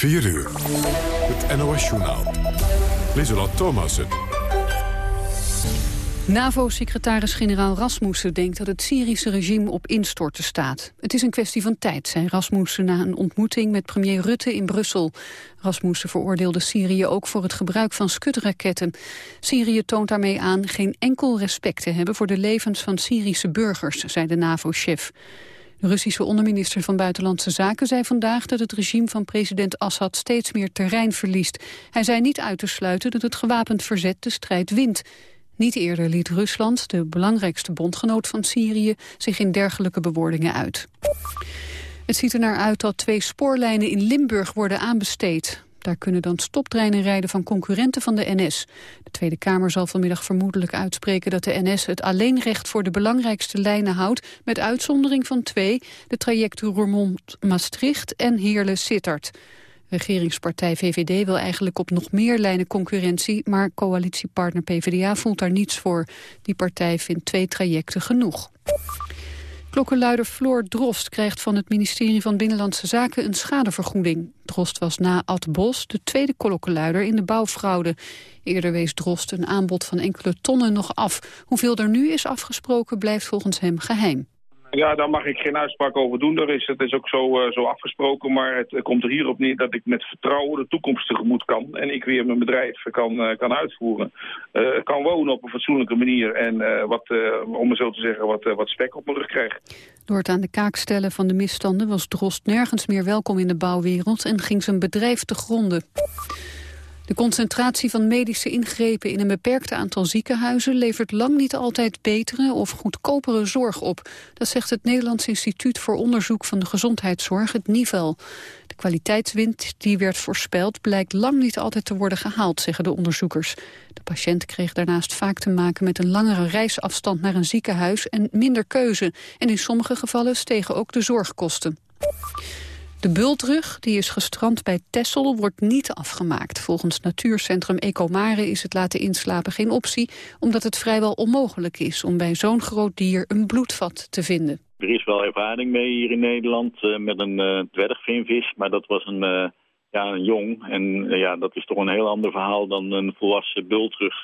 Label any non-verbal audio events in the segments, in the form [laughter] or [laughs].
4 uur. Het NOS-journaal. Lieselot Thomassen. NAVO-secretaris-generaal Rasmussen denkt dat het Syrische regime op instorten staat. Het is een kwestie van tijd, zei Rasmussen na een ontmoeting met premier Rutte in Brussel. Rasmussen veroordeelde Syrië ook voor het gebruik van skutraketten. Syrië toont daarmee aan geen enkel respect te hebben voor de levens van Syrische burgers, zei de NAVO-chef. De Russische onderminister van Buitenlandse Zaken zei vandaag dat het regime van president Assad steeds meer terrein verliest. Hij zei niet uit te sluiten dat het gewapend verzet de strijd wint. Niet eerder liet Rusland, de belangrijkste bondgenoot van Syrië, zich in dergelijke bewoordingen uit. Het ziet er naar uit dat twee spoorlijnen in Limburg worden aanbesteed. Daar kunnen dan stoptreinen rijden van concurrenten van de NS. De Tweede Kamer zal vanmiddag vermoedelijk uitspreken dat de NS het alleenrecht voor de belangrijkste lijnen houdt, met uitzondering van twee, de trajecten Roermond-Maastricht en Heerlen-Sittard. Regeringspartij VVD wil eigenlijk op nog meer lijnen concurrentie, maar coalitiepartner PvdA voelt daar niets voor. Die partij vindt twee trajecten genoeg. Klokkenluider Floor Drost krijgt van het ministerie van Binnenlandse Zaken een schadevergoeding. Drost was na Ad Bos de tweede klokkenluider in de bouwfraude. Eerder wees Drost een aanbod van enkele tonnen nog af. Hoeveel er nu is afgesproken blijft volgens hem geheim. Ja, daar mag ik geen uitspraak over doen. Daar is, het is ook zo, uh, zo afgesproken. Maar het komt er hierop neer dat ik met vertrouwen de toekomst tegemoet kan. En ik weer mijn bedrijf kan, uh, kan uitvoeren. Uh, kan wonen op een fatsoenlijke manier. En wat, om maar zo te zeggen, wat, wat spek op mijn rug krijg. Door het aan de kaak stellen van de misstanden was Drost nergens meer welkom in de bouwwereld. En ging zijn bedrijf te gronden. De concentratie van medische ingrepen in een beperkt aantal ziekenhuizen levert lang niet altijd betere of goedkopere zorg op. Dat zegt het Nederlands Instituut voor Onderzoek van de Gezondheidszorg, het NIVEL. De kwaliteitswind die werd voorspeld blijkt lang niet altijd te worden gehaald, zeggen de onderzoekers. De patiënt kreeg daarnaast vaak te maken met een langere reisafstand naar een ziekenhuis en minder keuze. En in sommige gevallen stegen ook de zorgkosten. De bultrug, die is gestrand bij Tessel, wordt niet afgemaakt. Volgens natuurcentrum Ecomare is het laten inslapen geen optie... omdat het vrijwel onmogelijk is om bij zo'n groot dier een bloedvat te vinden. Er is wel ervaring mee hier in Nederland uh, met een uh, dwergvinvis, maar dat was een, uh, ja, een jong. En ja, dat is toch een heel ander verhaal dan een volwassen bultrug...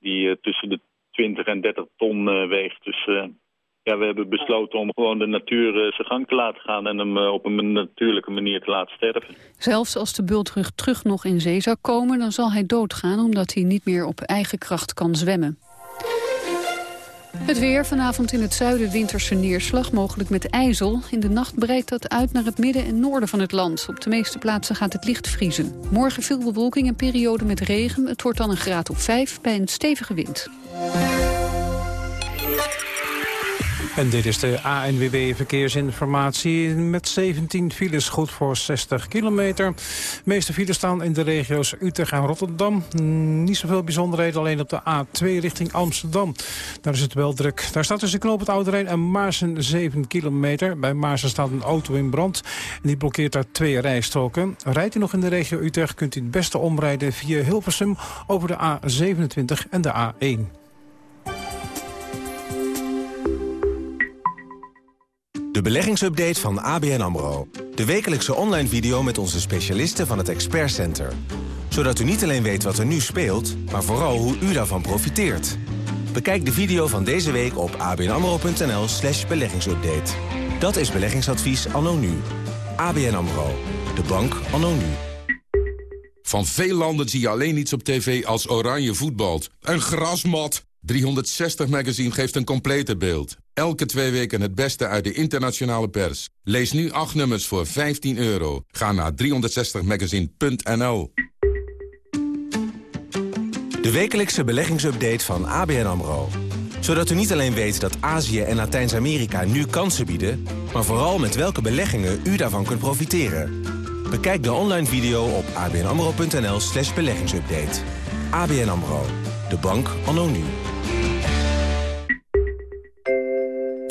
die tussen de 20 en 30 ton weegt. Dus ja, we hebben besloten om gewoon de natuur uh, zijn gang te laten gaan... en hem uh, op een natuurlijke manier te laten sterven. Zelfs als de bultrug terug nog in zee zou komen... dan zal hij doodgaan omdat hij niet meer op eigen kracht kan zwemmen. Het weer, vanavond in het zuiden winterse neerslag, mogelijk met ijzel. In de nacht breidt dat uit naar het midden en noorden van het land. Op de meeste plaatsen gaat het licht vriezen. Morgen veel bewolking en periode met regen. Het wordt dan een graad of 5 bij een stevige wind. En dit is de ANWB Verkeersinformatie met 17 files goed voor 60 kilometer. De meeste files staan in de regio's Utrecht en Rotterdam. Niet zoveel bijzonderheden, alleen op de A2 richting Amsterdam. Daar is het wel druk. Daar staat tussen Knoop het Oude en Maarsen 7 kilometer. Bij Maarsen staat een auto in brand en die blokkeert daar twee rijstroken. Rijdt u nog in de regio Utrecht kunt u het beste omrijden via Hilversum over de A27 en de A1. De beleggingsupdate van ABN AMRO. De wekelijkse online video met onze specialisten van het Expert Center. Zodat u niet alleen weet wat er nu speelt, maar vooral hoe u daarvan profiteert. Bekijk de video van deze week op abnamro.nl slash beleggingsupdate. Dat is beleggingsadvies anno nu. ABN AMRO. De bank anno nu. Van veel landen zie je alleen iets op tv als oranje voetbalt. Een grasmat. 360 Magazine geeft een complete beeld. Elke twee weken het beste uit de internationale pers. Lees nu acht nummers voor 15 euro. Ga naar 360magazine.nl De wekelijkse beleggingsupdate van ABN AMRO. Zodat u niet alleen weet dat Azië en Latijns-Amerika nu kansen bieden... maar vooral met welke beleggingen u daarvan kunt profiteren. Bekijk de online video op abnamro.nl slash beleggingsupdate. ABN AMRO. De bank anno nu.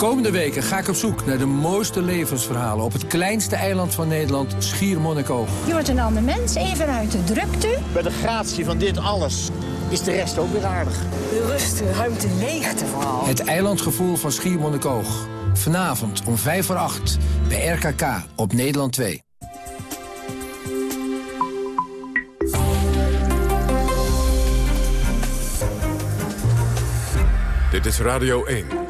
Komende weken ga ik op zoek naar de mooiste levensverhalen... op het kleinste eiland van Nederland, Schiermonnikoog. Je wordt een ander mens, even uit de drukte. Bij de gratie van dit alles is de rest ook weer aardig. De rust, de ruimte, leegte vooral. Het eilandgevoel van Schiermonnikoog. Vanavond om 5 voor 8 bij RKK op Nederland 2. Dit is Radio 1.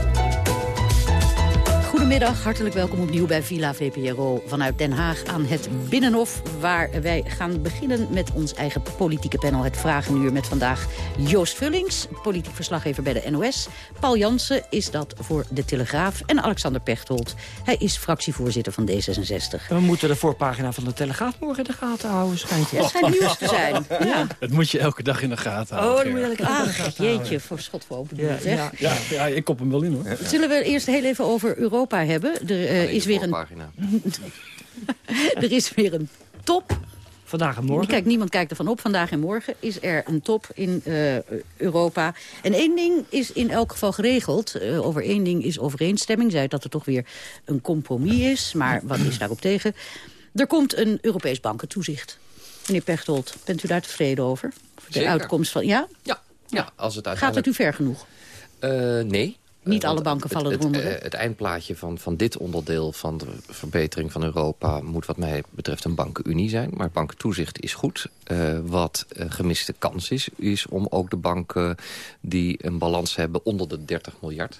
Goedemiddag, hartelijk welkom opnieuw bij Villa VPRO vanuit Den Haag aan het Binnenhof. Waar wij gaan beginnen met ons eigen politieke panel. Het Vragenuur met vandaag Joost Vullings, politiek verslaggever bij de NOS. Paul Jansen is dat voor De Telegraaf. En Alexander Pechtold, hij is fractievoorzitter van D66. We moeten de voorpagina van de Telegraaf morgen in de gaten houden, schijnt het. Ja, schijnt nieuws te zijn. Ja. Dat moet je elke dag in de gaten houden. Oh, dat moet je elke dag in de gaten houden. jeetje, voor schot voor open ja, zeg. Ja, ja, ik kop hem wel in hoor. Zullen we eerst heel even over Europa hebben. Er, uh, is weer een... [laughs] er is weer een top. Vandaag en morgen. Kijk, niemand kijkt ervan op. Vandaag en morgen is er een top in uh, Europa. En één ding is in elk geval geregeld. Uh, over één ding is overeenstemming. Zei dat er toch weer een compromis is. Maar wat is daarop tegen? Er komt een Europees bankentoezicht. Meneer Pechtold, bent u daar tevreden over? De Zeker. uitkomst van... Ja? Ja. ja als het Gaat het u ver genoeg? nee. Niet alle banken vallen het, eronder. Het, het, eindplaatje van, van dit onderdeel van de verbetering van Europa... moet wat mij betreft een bankenunie zijn. Maar bankentoezicht is goed. Uh, wat uh, gemiste kans is, is om ook de banken die een balans hebben onder de 30 miljard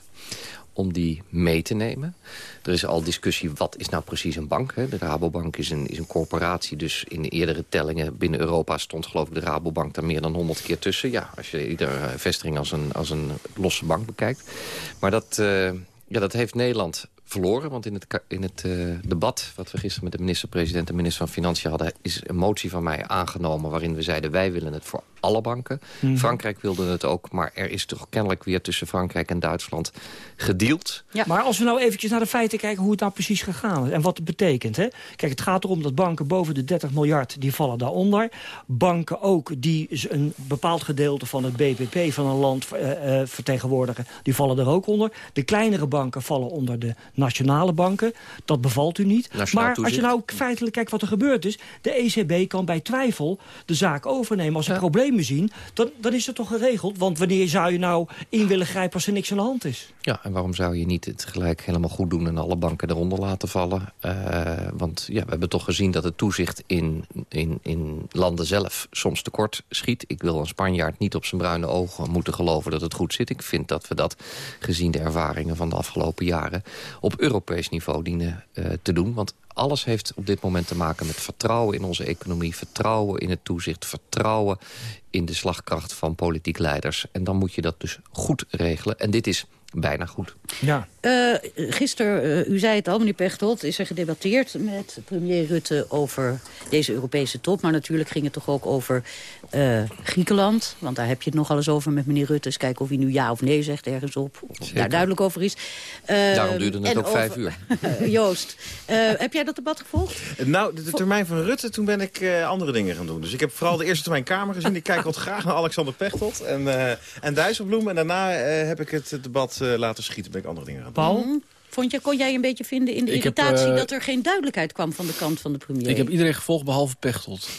om die mee te nemen. Er is al discussie, wat is nou precies een bank? Hè? De Rabobank is een, is een corporatie, dus in de eerdere tellingen binnen Europa... stond geloof ik de Rabobank daar meer dan 100 keer tussen. Ja, als je iedere vestiging als een, als een losse bank bekijkt. Maar dat, uh, ja, dat heeft Nederland verloren. Want in het, in het uh, debat wat we gisteren met de minister-president en minister van Financiën hadden... is een motie van mij aangenomen waarin we zeiden... wij willen het voor alle banken. Mm. Frankrijk wilde het ook, maar er is toch kennelijk weer tussen Frankrijk en Duitsland gedeeld. Ja. Maar als we nou eventjes naar de feiten kijken hoe het nou precies gegaan is... en wat het betekent. Hè? Kijk, het gaat erom dat banken boven de 30 miljard, die vallen daaronder. Banken ook die een bepaald gedeelte van het BBP van een land uh, uh, vertegenwoordigen... die vallen er ook onder. De kleinere banken vallen onder de nationale banken. Dat bevalt u niet. Nationaal maar toezicht. als je nou feitelijk kijkt wat er gebeurd is... de ECB kan bij twijfel de zaak overnemen. Als er ja. problemen zien, dan, dan is het toch geregeld. Want wanneer zou je nou in willen grijpen als er niks aan de hand is? Ja, en waarom zou je niet het gelijk helemaal goed doen... en alle banken eronder laten vallen? Uh, want ja, we hebben toch gezien dat het toezicht in, in, in landen zelf soms tekort schiet. Ik wil een Spanjaard niet op zijn bruine ogen moeten geloven dat het goed zit. Ik vind dat we dat, gezien de ervaringen van de afgelopen jaren... op Europees niveau dienen uh, te doen. Want alles heeft op dit moment te maken met vertrouwen in onze economie... vertrouwen in het toezicht, vertrouwen in de slagkracht van politiek leiders. En dan moet je dat dus goed regelen. En dit is bijna goed. Ja. Uh, gisteren, uh, u zei het al, meneer Pechtold, is er gedebatteerd met premier Rutte over deze Europese top. Maar natuurlijk ging het toch ook over uh, Griekenland. Want daar heb je het nogal eens over met meneer Rutte. Dus kijken of hij nu ja of nee zegt ergens op. Of daar duidelijk over is. Daarom duurde het ook over, vijf uur. [laughs] Joost, heb jij dat debat gevolgd? Nou, de, de termijn van Rutte, toen ben ik andere dingen gaan doen. Dus ik heb vooral de eerste termijn Kamer gezien. Ik kijk wat graag naar Alexander Pechtold en, en Dijsselbloem. En daarna heb ik het debat laten schieten. Ben ik andere dingen gaan doen. Paul? Mm. Vond je, kon jij een beetje vinden in de ik irritatie... Heb, uh, dat er geen duidelijkheid kwam van de kant van de premier? Ik heb iedereen gevolgd behalve Pechtold.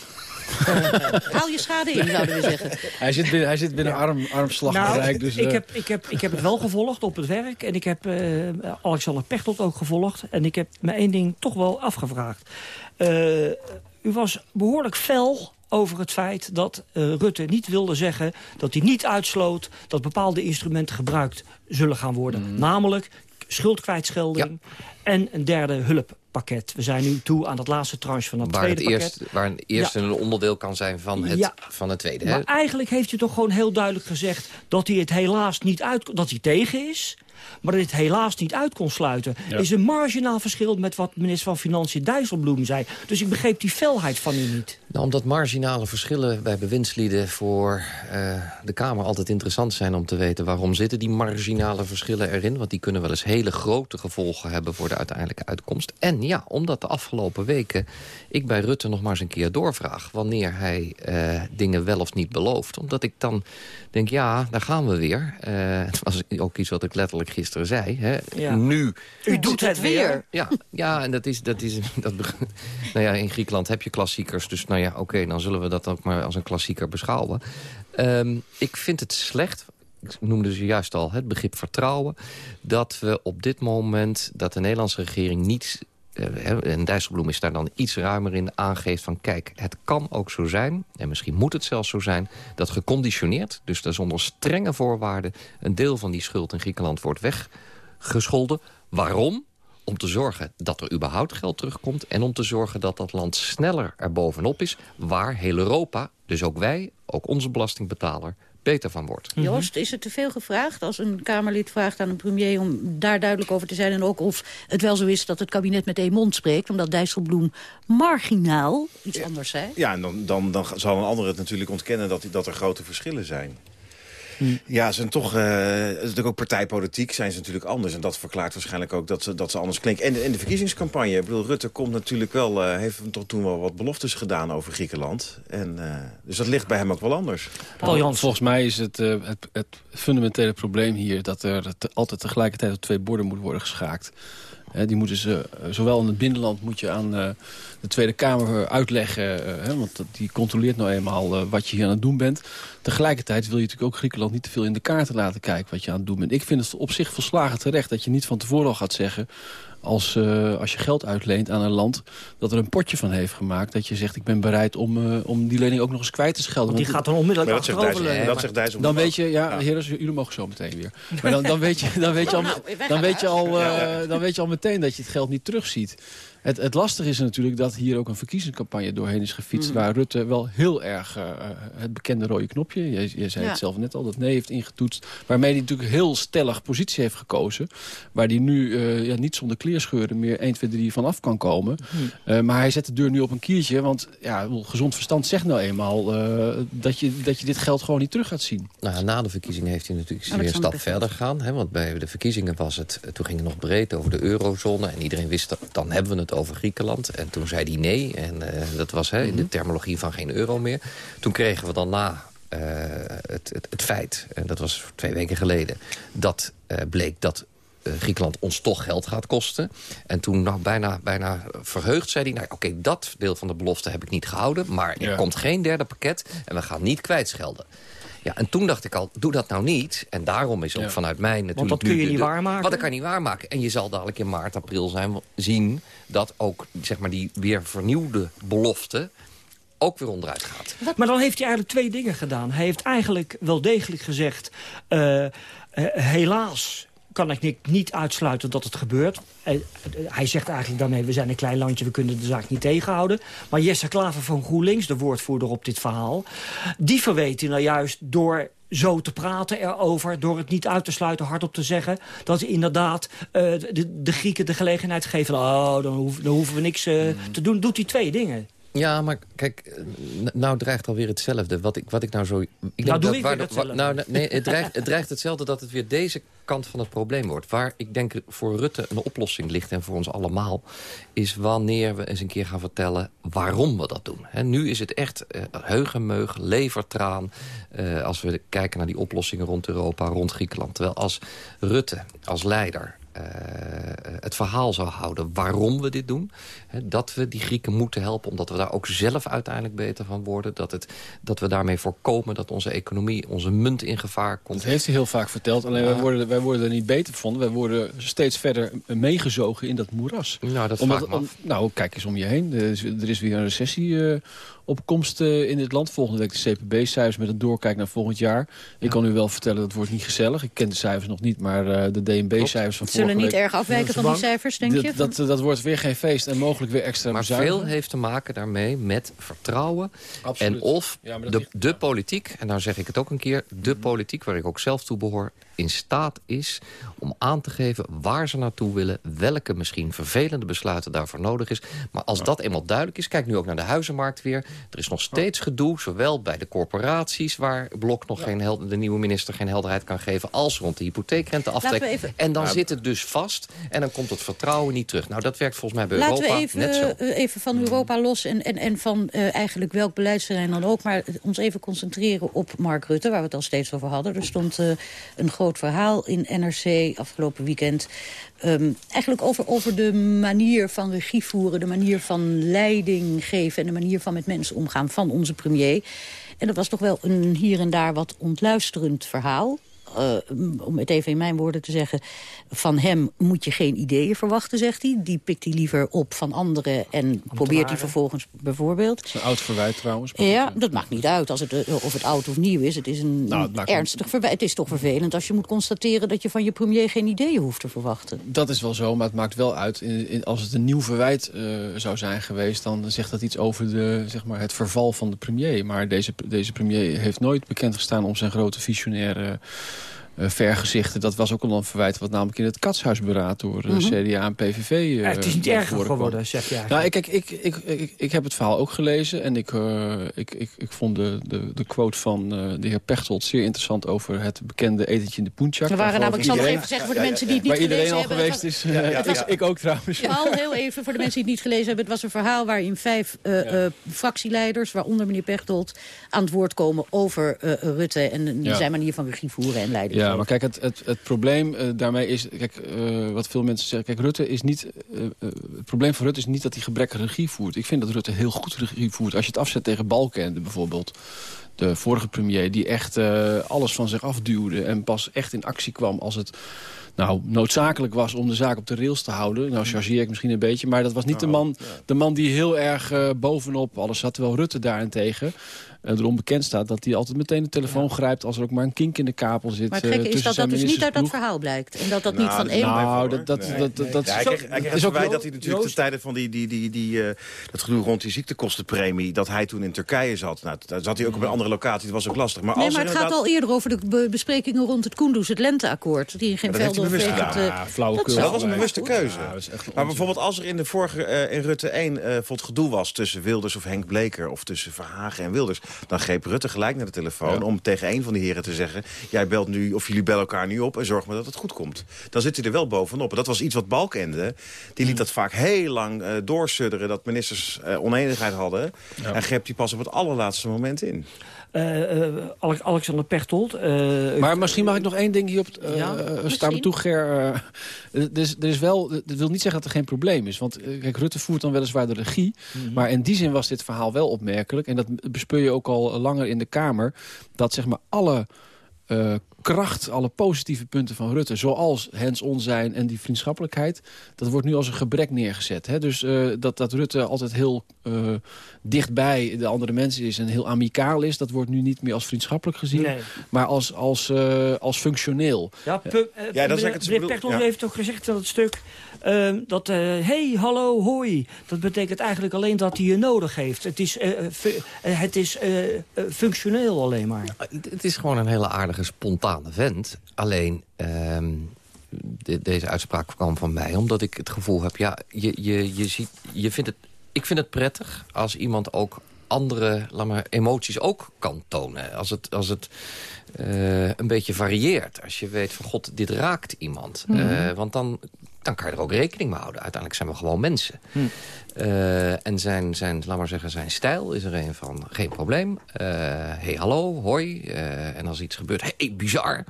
[laughs] Haal je schade in, zouden we zeggen. Hij zit binnen, hij zit binnen arm, armslagbereik. Nou, dus, ik, uh... heb, ik, heb, ik heb het wel gevolgd op het werk. En ik heb uh, Alexander Pechtold ook gevolgd. En ik heb me één ding toch wel afgevraagd. Uh, u was behoorlijk fel over het feit dat uh, Rutte niet wilde zeggen... dat hij niet uitsloot dat bepaalde instrumenten gebruikt zullen gaan worden. Mm. Namelijk schuldkwijtschelding ja. en een derde hulppakket. We zijn nu toe aan dat laatste tranche van dat waar tweede het pakket. Eerst, waar het eerste ja. een onderdeel kan zijn van het, ja. van het tweede. Maar hè? eigenlijk heeft hij toch gewoon heel duidelijk gezegd... dat hij het helaas niet uit... dat hij tegen is... maar dit helaas niet uit kon sluiten. Ja. is een marginaal verschil met wat minister van Financiën Dijsselbloem zei. Dus ik begreep die felheid van u niet. Nou, omdat marginale verschillen bij bewindslieden voor eh, de Kamer altijd interessant zijn om te weten waarom zitten die marginale verschillen erin. Want die kunnen wel eens hele grote gevolgen hebben voor de uiteindelijke uitkomst. En ja, omdat de afgelopen weken ik bij Rutte nog maar eens een keer doorvraag wanneer hij eh, dingen wel of niet belooft. Omdat ik dan denk, ja, daar gaan we weer. Eh, het was ook iets wat ik letterlijk gisteren zei. Hè. Ja. Nu U doet het weer. ja, ja, en dat is... Dat is dat, [laughs] nou ja, in Griekenland heb je klassiekers. Dus nou ja, oké, dan zullen we dat ook maar als een klassieker beschouwen. Ehm, ik vind het slecht, ik noemde ze juist al het begrip vertrouwen... dat we op dit moment, dat de Nederlandse regering niet... eh, en Dijsselbloem is daar dan iets ruimer in aangeeft van... kijk, het kan ook zo zijn, en misschien moet het zelfs zo zijn... dat geconditioneerd, dus dat is onder strenge voorwaarden... een deel van die schuld in Griekenland wordt weggescholden. Waarom? om te zorgen dat er überhaupt geld terugkomt... en om te zorgen dat dat land sneller er bovenop is... waar heel Europa, dus ook wij, ook onze belastingbetaler... beter van wordt. Joost, is het te veel gevraagd als een Kamerlid vraagt aan een premier... om daar duidelijk over te zijn en ook of het wel zo is dat het kabinet met één mond spreekt... omdat Dijsselbloem marginaal iets anders zei? Ja, en dan, dan, dan zal een ander het natuurlijk ontkennen dat, dat er grote verschillen zijn. Ja, ze zijn toch, eh, het is natuurlijk ook partijpolitiek zijn ze natuurlijk anders. En dat verklaart waarschijnlijk ook dat ze, dat ze anders klinken. En, en de verkiezingscampagne, ik bedoel, Rutte komt natuurlijk wel, eh, heeft tot toen wel wat beloftes gedaan over Griekenland. En, eh, dus dat ligt bij hem ook wel anders. Volgens mij is het, eh, het, het fundamentele probleem hier... dat er te- altijd tegelijkertijd op twee borden moet worden geschaakt. Die moeten ze, eh, zowel in het binnenland moet je aan eh, de Tweede Kamer uitleggen... eh, hè, want die controleert nou eenmaal wat je hier aan het doen bent. Tegelijkertijd wil je natuurlijk ook Griekenland niet te veel in de kaarten laten kijken... wat je aan het doen bent. Ik vind het op zich volslagen terecht dat je niet van tevoren al gaat zeggen... Als, eh, als je geld uitleent aan een land dat er een potje van heeft gemaakt... dat je zegt, ik ben bereid om, eh, om die lening ook nog eens kwijt te schelden. Want die Want- gaat dan onmiddellijk Maar dat zegt achterover Dijssel- leunen. dat zegt Dijsselbloem dan weet je, ja, heren, jullie mogen zo meteen weer. [laughs] Maar dan, dan, weet, je, dan, weet, je al, Nou, gaan dan, weet je al, eh, dan weet je al meteen dat je het geld niet terugziet. Het, het lastige is natuurlijk dat hier ook een verkiezingscampagne doorheen is gefietst... Mhm. waar Rutte wel heel erg eh, het bekende rode knopje... je, je zei Ja. het zelf net al, dat nee heeft ingetoetst... waarmee hij natuurlijk heel stellig positie heeft gekozen... waar hij nu eh, ja, niet zonder kleerscheuren meer 1, 2, 3 van af kan komen. Eh, maar hij zet de deur nu op een kiertje... want ja, gezond verstand zegt nou eenmaal... eh, dat, je, dat je dit geld gewoon niet terug gaat zien. Nou, na de verkiezingen heeft hij natuurlijk weer een stap verder gegaan. Hè, want bij de verkiezingen was het, eh, toen ging het nog breed over de eurozone. En iedereen wist, dat, dan hebben we het over Griekenland. En toen zei hij nee. En eh, dat was hè, in de terminologie van geen euro meer. Toen kregen we dan na eh, het, het, het feit, en dat was twee weken geleden... dat eh, bleek dat Griekenland ons toch geld gaat kosten. En toen nou, bijna, bijna verheugd zei hij... Nou, oké, dat deel van de belofte heb ik niet gehouden... maar er Ja. komt geen derde pakket en we gaan niet kwijtschelden. Ja, en toen dacht ik al, doe dat nou niet. En daarom is ook Ja. vanuit mij natuurlijk... dat kun je niet waarmaken. Want dat kan je niet waarmaken. En je zal dadelijk in maart, april zijn, zien... dat ook zeg maar, die weer vernieuwde belofte ook weer onderuit gaat. Maar dan heeft hij eigenlijk twee dingen gedaan. Hij heeft eigenlijk wel degelijk gezegd... eh, eh, helaas kan ik niet, niet uitsluiten dat het gebeurt. Eh, eh, hij zegt eigenlijk daarmee, we zijn een klein landje... we kunnen de zaak niet tegenhouden. Maar Jesse Klaver van GroenLinks, de woordvoerder op dit verhaal... die verweet hij nou juist door zo te praten erover... door het niet uit te sluiten, hardop te zeggen... dat inderdaad eh, de, de Grieken de gelegenheid geven... oh, dan, hoef- dan hoeven we niks eh, te doen. Doet hij twee dingen. Ja, maar kijk, nou dreigt alweer hetzelfde. Wat ik, wat ik nou zo... Ik denk Nou, doe dat ik waar hetzelfde. nou, nee, het dreigt, het dreigt hetzelfde dat het weer deze kant van het probleem wordt. Waar ik denk voor Rutte een oplossing ligt en voor ons allemaal... is wanneer we eens een keer gaan vertellen waarom we dat doen. Hè, nu is het echt eh, heugenmeug, levertraan... eh, als we kijken naar die oplossingen rond Europa, rond Griekenland. Terwijl als Rutte als leider eh, het verhaal zou houden waarom we dit doen. Hè, dat we die Grieken moeten helpen, omdat we daar ook zelf uiteindelijk beter van worden. Dat, het, dat we daarmee voorkomen dat onze economie, onze munt in gevaar komt. Dat heeft hij heel vaak verteld. Alleen wij, worden, wij worden er niet beter van. Wij worden steeds verder meegezogen in dat moeras. Nou, dat Omdat- om- nou, kijk eens om je heen. Er is, er is weer een recessie eh, op komst eh, in dit land. Volgende week de CPB-cijfers met een doorkijk naar volgend jaar. Ik kan u wel vertellen, dat wordt niet gezellig. Ik ken de cijfers nog niet, maar eh, de DNB-cijfers van Zullen niet week... erg afwijken van die cijfers, denk je? Dat, dat, dat wordt weer geen feest en mogelijk weer extra Maar bezuinigen. veel heeft te maken daarmee met vertrouwen. Absoluut. En of Ja, de, ligt- de politiek, en nou zeg ik het ook een keer... de politiek waar ik ook zelf toe behoor... in staat is om aan te geven waar ze naartoe willen... welke misschien vervelende besluiten daarvoor nodig is. Maar als dat eenmaal duidelijk is, kijk nu ook naar de huizenmarkt weer... er is nog steeds gedoe, zowel bij de corporaties... waar Blok nog geen hel de nieuwe minister geen helderheid kan geven... als rond de hypotheekrenteaftrek. Even... En dan zit het dus vast en dan komt het vertrouwen niet terug. Nou, dat werkt volgens mij bij Laten Europa we even, net zo. eh, even van Europa los en, en, en van eh, eigenlijk welk beleidsterrein dan ook... maar ons even concentreren op Mark Rutte, waar we het al steeds over hadden. Er stond eh, een groot verhaal in NRC afgelopen weekend... Ehm, eigenlijk over, over de manier van regie voeren... de manier van leiding geven... en de manier van met mensen omgaan van onze premier. En dat was toch wel een hier en daar wat ontluisterend verhaal. Uh, om het even in mijn woorden te zeggen... van hem moet je geen ideeën verwachten, zegt hij. Die pikt hij liever op van anderen en probeert hij vervolgens bijvoorbeeld. Dat is een oud verwijt trouwens. Ja, dat maakt niet uit als het, uh, of het oud of nieuw is. Het is een Nou, het ernstig verwijt. Het is toch vervelend als je moet constateren... dat je van je premier geen ideeën hoeft te verwachten. Dat is wel zo, maar het maakt wel uit. In, in- als het een nieuw verwijt eh, zou zijn geweest... dan zegt dat iets over de, zeg maar, het verval van de premier. Maar deze, deze premier heeft nooit bekend gestaan... om zijn grote visionaire eh, vergezichten. Dat was ook al een verwijt wat namelijk in het katshuisberaad... door eh, Mhm. CDA en PVV eh, Ja, het is niet erger kwam. geworden, zeg je Nou, eigenlijk. kijk, ik, ik, ik, ik heb het verhaal ook gelezen. En ik, eh, ik, ik, ik vond de, de, de quote van eh, de heer Pechtold zeer interessant... over het bekende etentje in de Poentjak. We waren namelijk, ik zal nog even zeggen voor de mensen die het niet Waar iedereen gelezen al hebben... geweest het is. was- eh, het was- ik, ook trouwens. Ja, al heel even voor de mensen die het niet gelezen hebben. Het was een verhaal waarin vijf eh, eh, fractieleiders, waaronder meneer Pechtold, aan het woord komen over eh, Rutte en eh, Ja. zijn manier van regie voeren en leiding. Ja, maar kijk, het, het, het probleem eh, daarmee is... Kijk, eh, wat veel mensen zeggen... Kijk, Rutte is niet... eh, het probleem van Rutte is niet dat hij gebrekkig regie voert. Ik vind dat Rutte heel goed regie voert. Als je het afzet tegen Balkenende bijvoorbeeld... De vorige premier die echt alles van zich afduwde... en pas echt in actie kwam als het nou, noodzakelijk was om de zaak op de rails te houden. Nou, chargeer ik misschien een beetje. Maar dat was niet de, man, de man die heel erg bovenop alles zat. Terwijl Rutte daarentegen erom bekend staat... dat hij altijd meteen de telefoon grijpt... als er ook maar een kink in de kapel zit. Maar het eh, gekke is tussen dat dat dus niet uit dat verhaal blijkt. En dat dat niet Nou, van één... is Nou, dat, dat, dat, dat, dat Ja, hij kreeg, hij is ook dat hij natuurlijk ten tijde van die, die, die, die, eh, dat gedoe rond die ziektekostenpremie... dat hij toen in Turkije zat. Nou, daar zat hij ook op een andere locatie, dat was ook lastig. Maar Nee, als maar er het gaat al eerder over de be- besprekingen rond het Kunduz, het lenteakkoord. Die in geen Maar hij of Dat was een bewuste keuze. Ja, dat is echt maar bijvoorbeeld als er in de vorige, eh, in Rutte 1 eh voor het gedoe was tussen Wilders of Henk Bleker... of tussen Verhagen en Wilders, dan greep Rutte gelijk naar de telefoon... om tegen een van die heren te zeggen... jij belt nu, of jullie bellen elkaar nu op en zorg maar dat het goed komt. Dan zit hij er wel bovenop. En dat was iets wat Balkende, die liet dat vaak heel lang eh doorsudderen... dat ministers eh, oneenigheid hadden. En greep die pas op het allerlaatste moment in. Eh, eh, Alex- Alexander Pechtold. eh, Maar misschien mag ik nog één ding hierop uh, Ja, staan toe, Ger. er, is, er is wel, dat wil niet zeggen dat er geen probleem is. Want kijk, Rutte voert dan weliswaar de regie. Mhm. Maar in die zin was dit verhaal wel opmerkelijk. En dat bespeur je ook al langer in de Kamer. Dat zeg maar alle kracht, alle positieve punten van Rutte... zoals hands-on zijn en die vriendschappelijkheid... dat wordt nu als een gebrek neergezet. Hè? Dus eh, dat, dat Rutte altijd heel eh, dichtbij de andere mensen is... en heel amicaal is, dat wordt nu niet meer als vriendschappelijk gezien... Nee. maar als, als, eh, als functioneel. Ja, pu- eh, dat is het Pechtold ja. heeft toch gezegd in dat stuk... ehm, dat, eh, hey, hallo, hoi. Dat betekent eigenlijk alleen dat hij je nodig heeft. Het is, fu- het is functioneel alleen maar. Het is gewoon een hele aardige, spontane vent. Alleen, de- deze uitspraak kwam van mij... omdat ik het gevoel heb, ja, je, je, je ziet, je vindt het, ik vind het prettig... als iemand ook andere laat maar, emoties ook kan tonen. Als het, als het eh, een beetje varieert. Als je weet van, god, dit raakt iemand. Mhm. Eh, want dan, dan kan je er ook rekening mee houden. Uiteindelijk zijn we gewoon mensen. Hm. Eh, en zijn, zijn, laat maar zeggen, zijn stijl is er een van geen probleem. Eh hey, hallo, hoi. Eh, en als iets gebeurt, hey, bizar.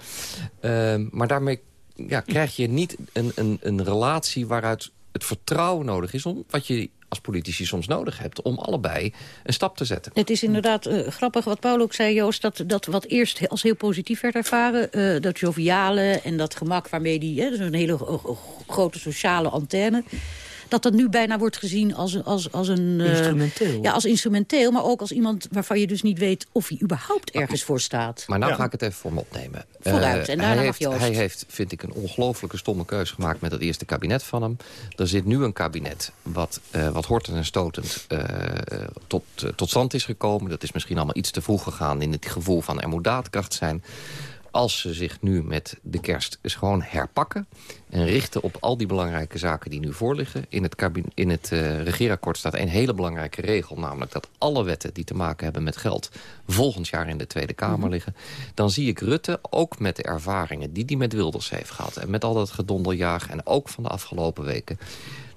Maar daarmee ja, krijg je niet een, een, een relatie waaruit het vertrouwen nodig is... om wat je als politici soms nodig hebt... om allebei een stap te zetten. Het is inderdaad eh, grappig wat Paul ook zei, Joost... dat, dat wat eerst als heel positief werd ervaren... eh, dat joviale en dat gemak waarmee die... Hè, dus een hele gro- grote sociale antenne... dat dat nu bijna wordt gezien als, als, als een... eh, Instrumenteel. Ja, als instrumenteel, maar ook als iemand waarvan je dus niet weet... of hij überhaupt ergens voor staat. Maar nou ga ik het even voor me opnemen. Vooruit, Eh, en daarna hij, heeft, Joost. hij heeft, vind ik, een ongelooflijke stomme keuze gemaakt... met het eerste kabinet van hem. Er zit nu een kabinet wat, eh, wat hortend en stotend eh, tot, tot stand is gekomen. Dat is misschien allemaal iets te vroeg gegaan... in het gevoel van er moet daadkracht zijn. Als ze zich nu met de kerst eens gewoon herpakken... en richten op al die belangrijke zaken die nu voorliggen. In het, in het uh, regeerakkoord staat een hele belangrijke regel... namelijk dat alle wetten die te maken hebben met geld... volgend jaar in de Tweede Kamer mhm. liggen. Dan zie ik Rutte ook met de ervaringen die hij met Wilders heeft gehad... en met al dat gedonderjaag en ook van de afgelopen weken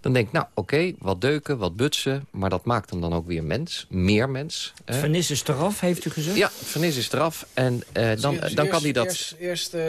dan denk ik, nou oké, wat deuken, wat butsen... maar dat maakt hem dan ook weer mens, meer mens. Vernis is eraf, heeft u gezegd? Ja, vernis is eraf. En uh, dan, dus dan kan hij dat... Eerst, eerst uh,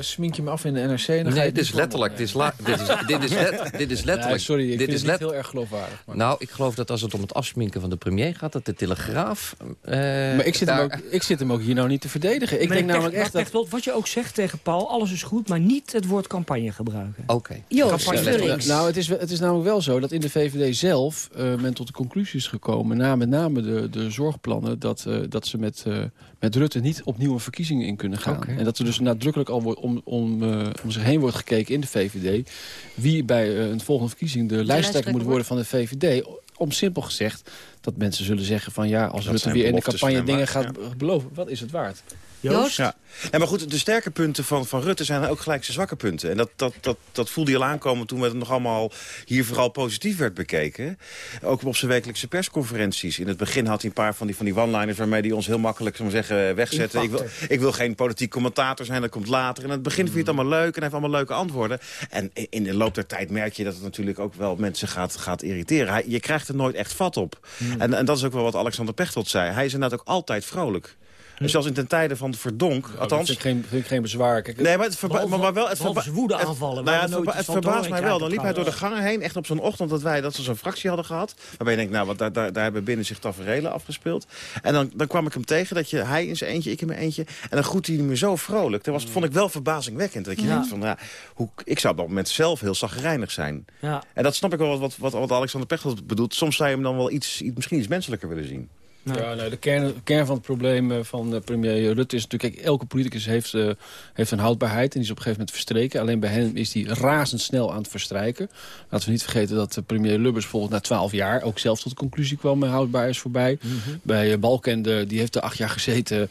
smink je me af in de NRC... En dan nee, dit is letterlijk. Dit is, la, dit, is, [laughs] dit, is dit is letterlijk. Nee, sorry, ik dit is het heel erg geloofwaardig. Maar. Nou, ik geloof dat als het om het afsminken van de premier gaat... dat de Telegraaf... Uh, maar ik zit, hem ook, ik zit hem ook hier nou niet te verdedigen. Ik denk namelijk echt dat... Wat je ook zegt tegen Paul, alles is goed... maar niet het woord campagne gebruiken. Oké. Okay. Joost, nou, het is, het is namelijk wel zo dat in de VVD zelf uh, men tot de conclusie is gekomen... na met name de, de zorgplannen... dat, uh, dat ze met, uh, met Rutte niet opnieuw een verkiezingen in kunnen gaan. Okay. En dat er dus nadrukkelijk al wordt om, om, om zich heen wordt gekeken in de VVD... wie bij een volgende verkiezing de, de lijsttrekker moet worden van de VVD... om simpel gezegd dat mensen zullen zeggen van... ja, als dat Rutte weer in de campagne dingen gaat ja. beloven... wat is het waard? Joost? Ja. ja. maar goed, de sterke punten van, van Rutte zijn ook gelijk zijn zwakke punten. En dat, dat, dat, dat voelde hij al aankomen toen het nog allemaal hier vooral positief werd bekeken. Ook op zijn wekelijkse persconferenties. In het begin had hij een paar van die, van die one-liners waarmee hij ons heel makkelijk zou zeggen, wegzetten. Ik wil, ik wil geen politiek commentator zijn, dat komt later. En in het begin vind je het allemaal leuk en hij heeft allemaal leuke antwoorden. En in de loop der tijd merk je dat het natuurlijk ook wel mensen gaat, gaat irriteren. Hij, je krijgt er nooit echt vat op. Hmm. En, en dat is ook wel wat Alexander Pechtold zei. Hij is inderdaad ook altijd vrolijk. Dus zelfs in ten tijde van Verdonk, nou, althans... Vind ik, geen, vind ik geen bezwaar. Kijk, nee, maar, het verba maar, maar wel... Het verba woede aanvallen. Nou ja, het, het verbaast mij wel. Dan liep hij door de gangen heen, echt op zo'n ochtend dat wij dat ze zo'n fractie hadden gehad. Waarbij je denkt, nou, wat, daar, daar, daar hebben binnen zich tafereelen afgespeeld. En dan, dan kwam ik hem tegen, dat je, hij in zijn eentje, ik in mijn eentje. En dan groet hij me zo vrolijk. Dat was, vond ik wel verbazingwekkend. Dat je ja. denkt van, ja, hoe, ik zou op dat moment zelf heel zagrijnig zijn. Ja. En dat snap ik wel wat, wat, wat Alexander Pechtold bedoelt. Soms zou je hem dan wel iets, iets, misschien iets menselijker willen zien. Ja, nee, de kern, kern van het probleem eh, van uh, premier Rutte is natuurlijk... Kijk, elke politicus heeft, uh, heeft een houdbaarheid en die is op een gegeven moment verstreken. Alleen bij hem is die razendsnel aan het verstrijken. Laten we niet vergeten dat premier Lubbers volgens na twaalf jaar... ook zelf tot de conclusie kwam, met houdbaar is voorbij. Mm -hmm. Bij Balkende, die heeft er acht jaar gezeten...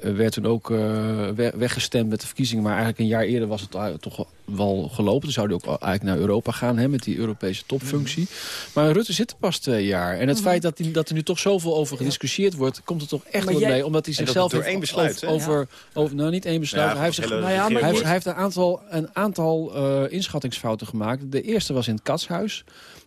werd toen ook weggestemd met de verkiezingen. Maar eigenlijk een jaar eerder was het toch wel gelopen. Dan zou hij ook eigenlijk naar Europa gaan hè, met die Europese topfunctie. Maar Rutte zit er pas twee jaar. En het mm -hmm. feit dat, die, dat er nu toch zoveel over gediscussieerd wordt... komt er toch echt wel mee. Omdat hij zichzelf door één besluit, over, over, over, Nou, niet één besluit. hij, heeft zich, nou ja, hij, heeft, hij heeft een aantal, een aantal uh, inschattingsfouten gemaakt. De eerste was in het katshuis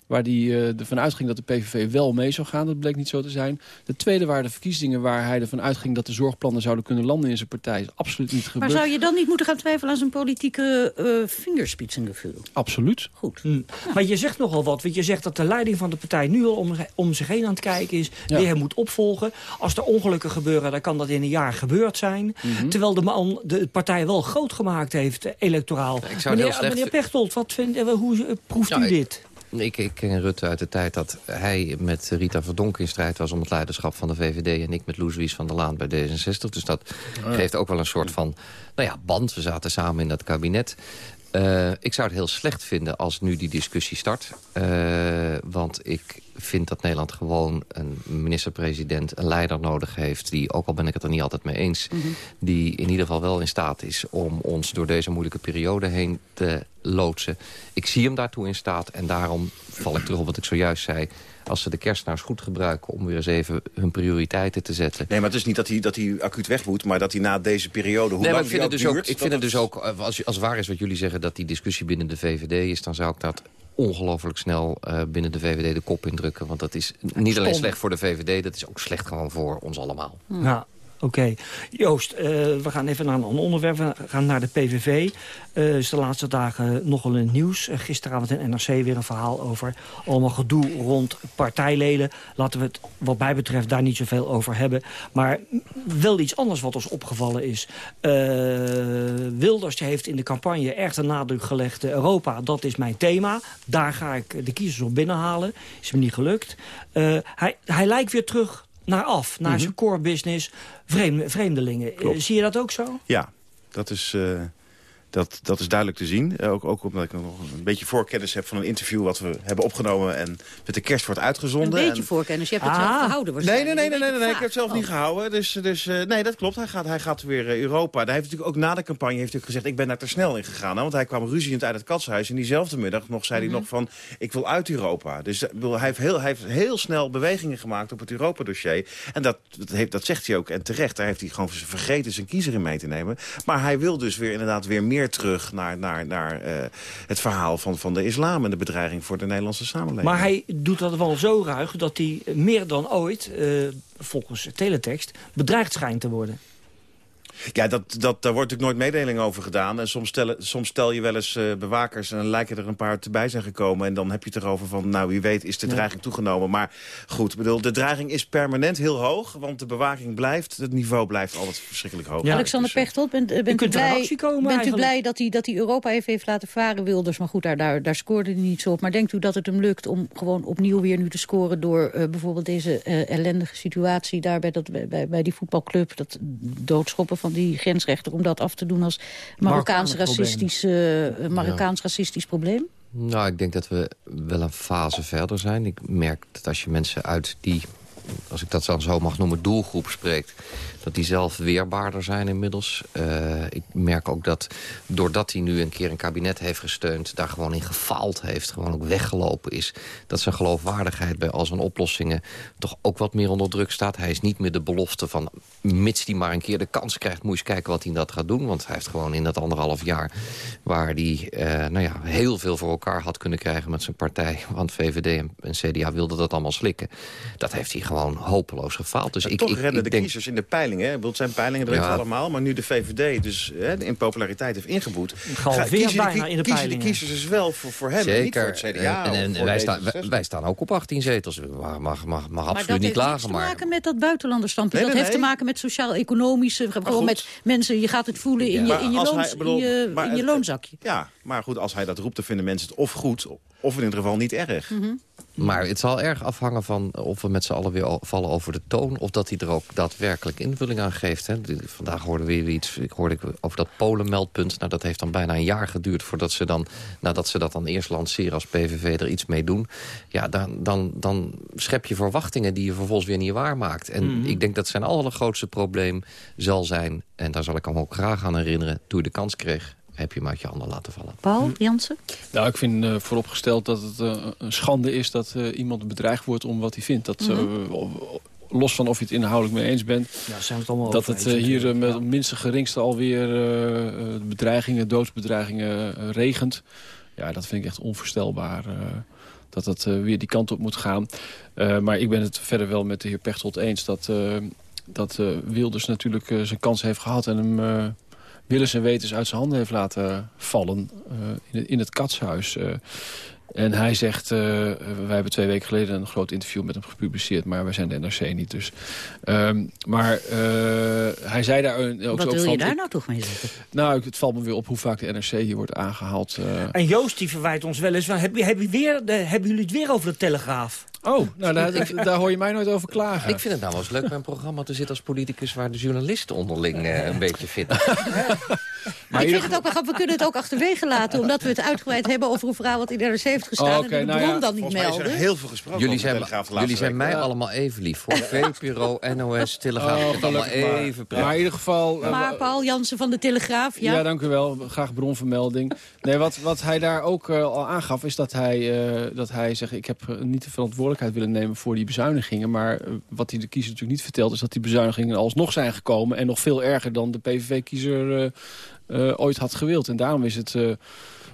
waar hij uh, ervan uitging dat de PVV wel mee zou gaan. Dat bleek niet zo te zijn. De tweede waren de verkiezingen waar hij ervan uitging... dat de zorgplannen zouden kunnen landen in zijn partij. is absoluut niet gebeurd. Maar zou je dan niet moeten gaan twijfelen aan zijn politieke uh, vingerspitsengevoel? Absoluut. Goed. Hm. Maar je zegt nogal wat. Want je zegt dat de leiding van de partij nu al om, om zich heen aan het kijken is. Ja. Die hij moet opvolgen. Als er ongelukken gebeuren, dan kan dat in een jaar gebeurd zijn. Mm -hmm. Terwijl de man de partij wel groot gemaakt heeft, electoraal. Meneer, meneer Pechtold, wat vindt, hoe proeft u dit? Ik, ik ken Rutte uit de tijd dat hij met Rita Verdonk in strijd was... om het leiderschap van de VVD en ik met Loes van der Laan bij D66. Dus dat oh geeft ook wel een soort van nou ja, band. We zaten samen in dat kabinet. Uh, ik zou het heel slecht vinden als nu die discussie start. Uh, want ik vind dat Nederland gewoon een minister-president, een leider nodig heeft... die, ook al ben ik het er niet altijd mee eens... Mm -hmm. die in ieder geval wel in staat is om ons door deze moeilijke periode heen te loodsen. Ik zie hem daartoe in staat en daarom val ik terug op wat ik zojuist zei als ze de kerst nou eens goed gebruiken... om weer eens even hun prioriteiten te zetten. Nee, maar het is niet dat hij, dat hij acuut weg moet... maar dat hij na deze periode, hoe nee, lang ik vind het dus duurt, ook, Ik vind het dus ook, als, als waar is wat jullie zeggen... dat die discussie binnen de VVD is... dan zou ik dat ongelooflijk snel uh, binnen de VVD de kop indrukken. Want dat is niet alleen slecht voor de VVD... dat is ook slecht gewoon voor ons allemaal. Ja. Oké. Joost, uh, we gaan even naar een ander onderwerp. We gaan naar de PVV. Uh, is de laatste dagen nogal in nieuws. Uh, gisteravond in NRC weer een verhaal over allemaal gedoe rond partijleden. Laten we het wat mij betreft daar niet zoveel over hebben. Maar wel iets anders wat ons opgevallen is. Wilders heeft in de campagne erg de nadruk gelegd... Europa, dat is mijn thema. Daar ga ik de kiezers op binnenhalen. Is hem niet gelukt. hij, hij lijkt weer terug naar af, naar mm -hmm. zijn core business, vreemde, vreemdelingen. Zie je dat ook zo? Ja, dat is... Uh, Dat, dat is duidelijk te zien. Eh, ook, ook omdat ik nog een beetje voorkennis heb van een interview... wat we hebben opgenomen en met de kerst wordt uitgezonden. Een beetje voorkennis. Je hebt het zelf Ah. gehouden Nee, waarschijnlijk. nee, nee, nee, nee, nee, ik heb het zelf niet beetje gehouden. Dus, dus eh, nee, dat klopt. Hij gaat, hij gaat weer eh, Europa. Hij heeft natuurlijk ook na de campagne heeft hij gezegd... ik ben daar te snel in gegaan. Hè, want hij kwam ruziend uit het katshuis. En diezelfde middag nog zei Mhm. hij nog van... ik wil uit Europa. Dus hij, heeft heel, hij heeft heel snel bewegingen gemaakt op het Europa-dossier. En dat, dat, heeft, dat zegt hij ook. En terecht, daar heeft hij gewoon vergeten zijn kiezer in mee te nemen. Maar hij wil dus weer inderdaad weer meer terug... naar, naar, naar eh, het verhaal van, van de islam... en de bedreiging voor de Nederlandse samenleving. Maar hij doet dat wel zo ruig dat hij meer dan ooit, eh, volgens teletext, bedreigd schijnt te worden. Ja, dat, dat, daar wordt natuurlijk nooit mededeling over gedaan. En soms, stellen, soms stel je wel eens eh, bewakers en dan lijken er een paar te bij zijn gekomen. En dan heb je het erover van, nou wie weet is de Ja. dreiging toegenomen. Maar goed, bedoel, de dreiging is permanent heel hoog. Want de bewaking blijft, het niveau blijft altijd verschrikkelijk hoog. Alexander Pechtold, bent, eh, bent, u blij, komen bent u blij dat hij, dat hij Europa even heeft laten varen, Wilders? Maar goed, daar, daar, daar scoorde hij niet zo op. Maar denkt u dat het hem lukt om gewoon opnieuw weer nu te scoren... door eh, bijvoorbeeld deze eh, ellendige situatie daar bij, dat, bij, bij die voetbalclub... dat doodschoppen van die grensrechter, om dat af te doen als Marokkaans racistisch, eh, Marokkaans racistisch probleem? Nou, ik denk dat we wel een fase verder zijn. Ik merk dat als je mensen uit die, als ik dat dan zo mag noemen, doelgroep spreekt... dat die zelf weerbaarder zijn inmiddels. Eh, ik merk ook dat doordat hij nu een keer een kabinet heeft gesteund... daar gewoon in gefaald heeft, gewoon ook weggelopen is... dat zijn geloofwaardigheid bij al zijn oplossingen toch ook wat meer onder druk staat. Hij is niet meer de belofte van, mits hij maar een keer de kans krijgt... moet je eens kijken wat hij dat gaat doen. Want hij heeft gewoon in dat anderhalf jaar... waar hij eh, nou ja, heel veel voor elkaar had kunnen krijgen met zijn partij... want VVD en, en CDA wilden dat allemaal slikken. Dat heeft hij gewoon hopeloos gefaald. Dus En ik, toch ik, de denk, kiezers in de peilingen. Ik bedoel, zijn peilingen, dat Ja. weten we allemaal. Maar nu de VVD dus hè, in populariteit heeft ingeboet... Gehalveerd kiezen bijna in de kiezen peilingen. de kiezers dus wel voor, voor hem. en Niet voor Zeker. het CDA En, en wij, staan, wij, D66. wij staan ook op 18 zetels. Mag, mag, mag, mag Maar absoluut dat niet heeft niks lagen. te Maar maken met dat buitenlanderstandpunt. Nee, dat nee, heeft te maken met sociaal-economische... Gewoon met mensen, je gaat het voelen in, Maar je, in, je, als loons, hij- bedoel, in, je, maar in je het- loonzakje. Ja, maar goed, als hij dat roept, dan vinden mensen het of goed... of in ieder geval niet erg. Mhm. Maar het zal erg afhangen van of we met z'n allen weer vallen over de toon... of dat hij er ook daadwerkelijk invulling aan geeft. Hè. Vandaag hoorden we weer iets, ik hoorde ik over dat Polen-meldpunt. Nou, dat heeft dan bijna een jaar geduurd voordat ze dan... nadat ze dat dan eerst lanceren als PVV er iets mee doen... ja, dan, dan, dan schep je verwachtingen die je vervolgens weer niet waarmaakt. En Mhm. ik denk dat zijn allergrootste probleem zal zijn... en daar zal ik hem ook graag aan herinneren, toen je de kans kreeg... heb je hem uit je handen laten vallen. Paul, Jansen? Nou, ik vind eh, vooropgesteld dat het eh, een schande is dat eh, iemand bedreigd wordt om wat hij vindt. Dat, Mhm. los van of je het inhoudelijk mee eens bent. Ja, zijn we het allemaal dat over het eens hier natuurlijk. met het minste geringste alweer eh, eh, bedreigingen, doodsbedreigingen regent. Ja, dat vind ik echt onvoorstelbaar. eh, dat het eh, weer die kant op moet gaan. Eh, maar ik ben het verder wel met de heer Pechtold eens... dat, dat Wilders natuurlijk eh, zijn kans heeft gehad... en hem eh, willens en wetens uit zijn handen heeft laten vallen eh, in, het, in het katshuis. eh. en hij zegt, eh, wij hebben twee weken geleden een groot interview met hem gepubliceerd... maar wij zijn de NRC niet dus. Ehm, maar eh, hij zei daar ook Wat ook wil van... je daar ik- nou toch mee zeggen? nou, het valt me weer op hoe vaak de NRC hier wordt aangehaald. eh. En Joost die verwijt ons wel eens... van, Heb, weer, de, hebben jullie het weer over de Telegraaf? Oh, nou, daar, daar hoor je mij nooit over klagen. Ik vind het nou wel eens leuk bij een programma te zitten als politicus... waar de journalisten onderling eh, een beetje vinden. [laughs] Maar ik vind het ook wel we kunnen het ook achterwege laten... omdat we het uitgebreid hebben over een verhaal wat in de NRC heeft gestaan... Oh, en de nou bron ja, dan niet Volgens mij is er melden. heel veel gesproken Jullie over de zijn, jullie zijn mij Ja. allemaal even lief. Voor [laughs] VPRO, NOS, Telegraaf. Oh, het allemaal even prettig. Maar in ieder geval... eh, Maar Paul Jansen van de Telegraaf, ja? Ja, dank u wel. Graag bronvermelding. Nee, wat, wat hij daar ook eh, al aangaf is dat hij, eh, dat hij zegt... ik heb niet de verantwoordelijkheid willen nemen voor die bezuinigingen. Maar wat hij de kiezer natuurlijk niet vertelt... is dat die bezuinigingen alsnog zijn gekomen. En nog veel erger dan de PVV-kiezer eh, ooit had gewild. En daarom is het eh,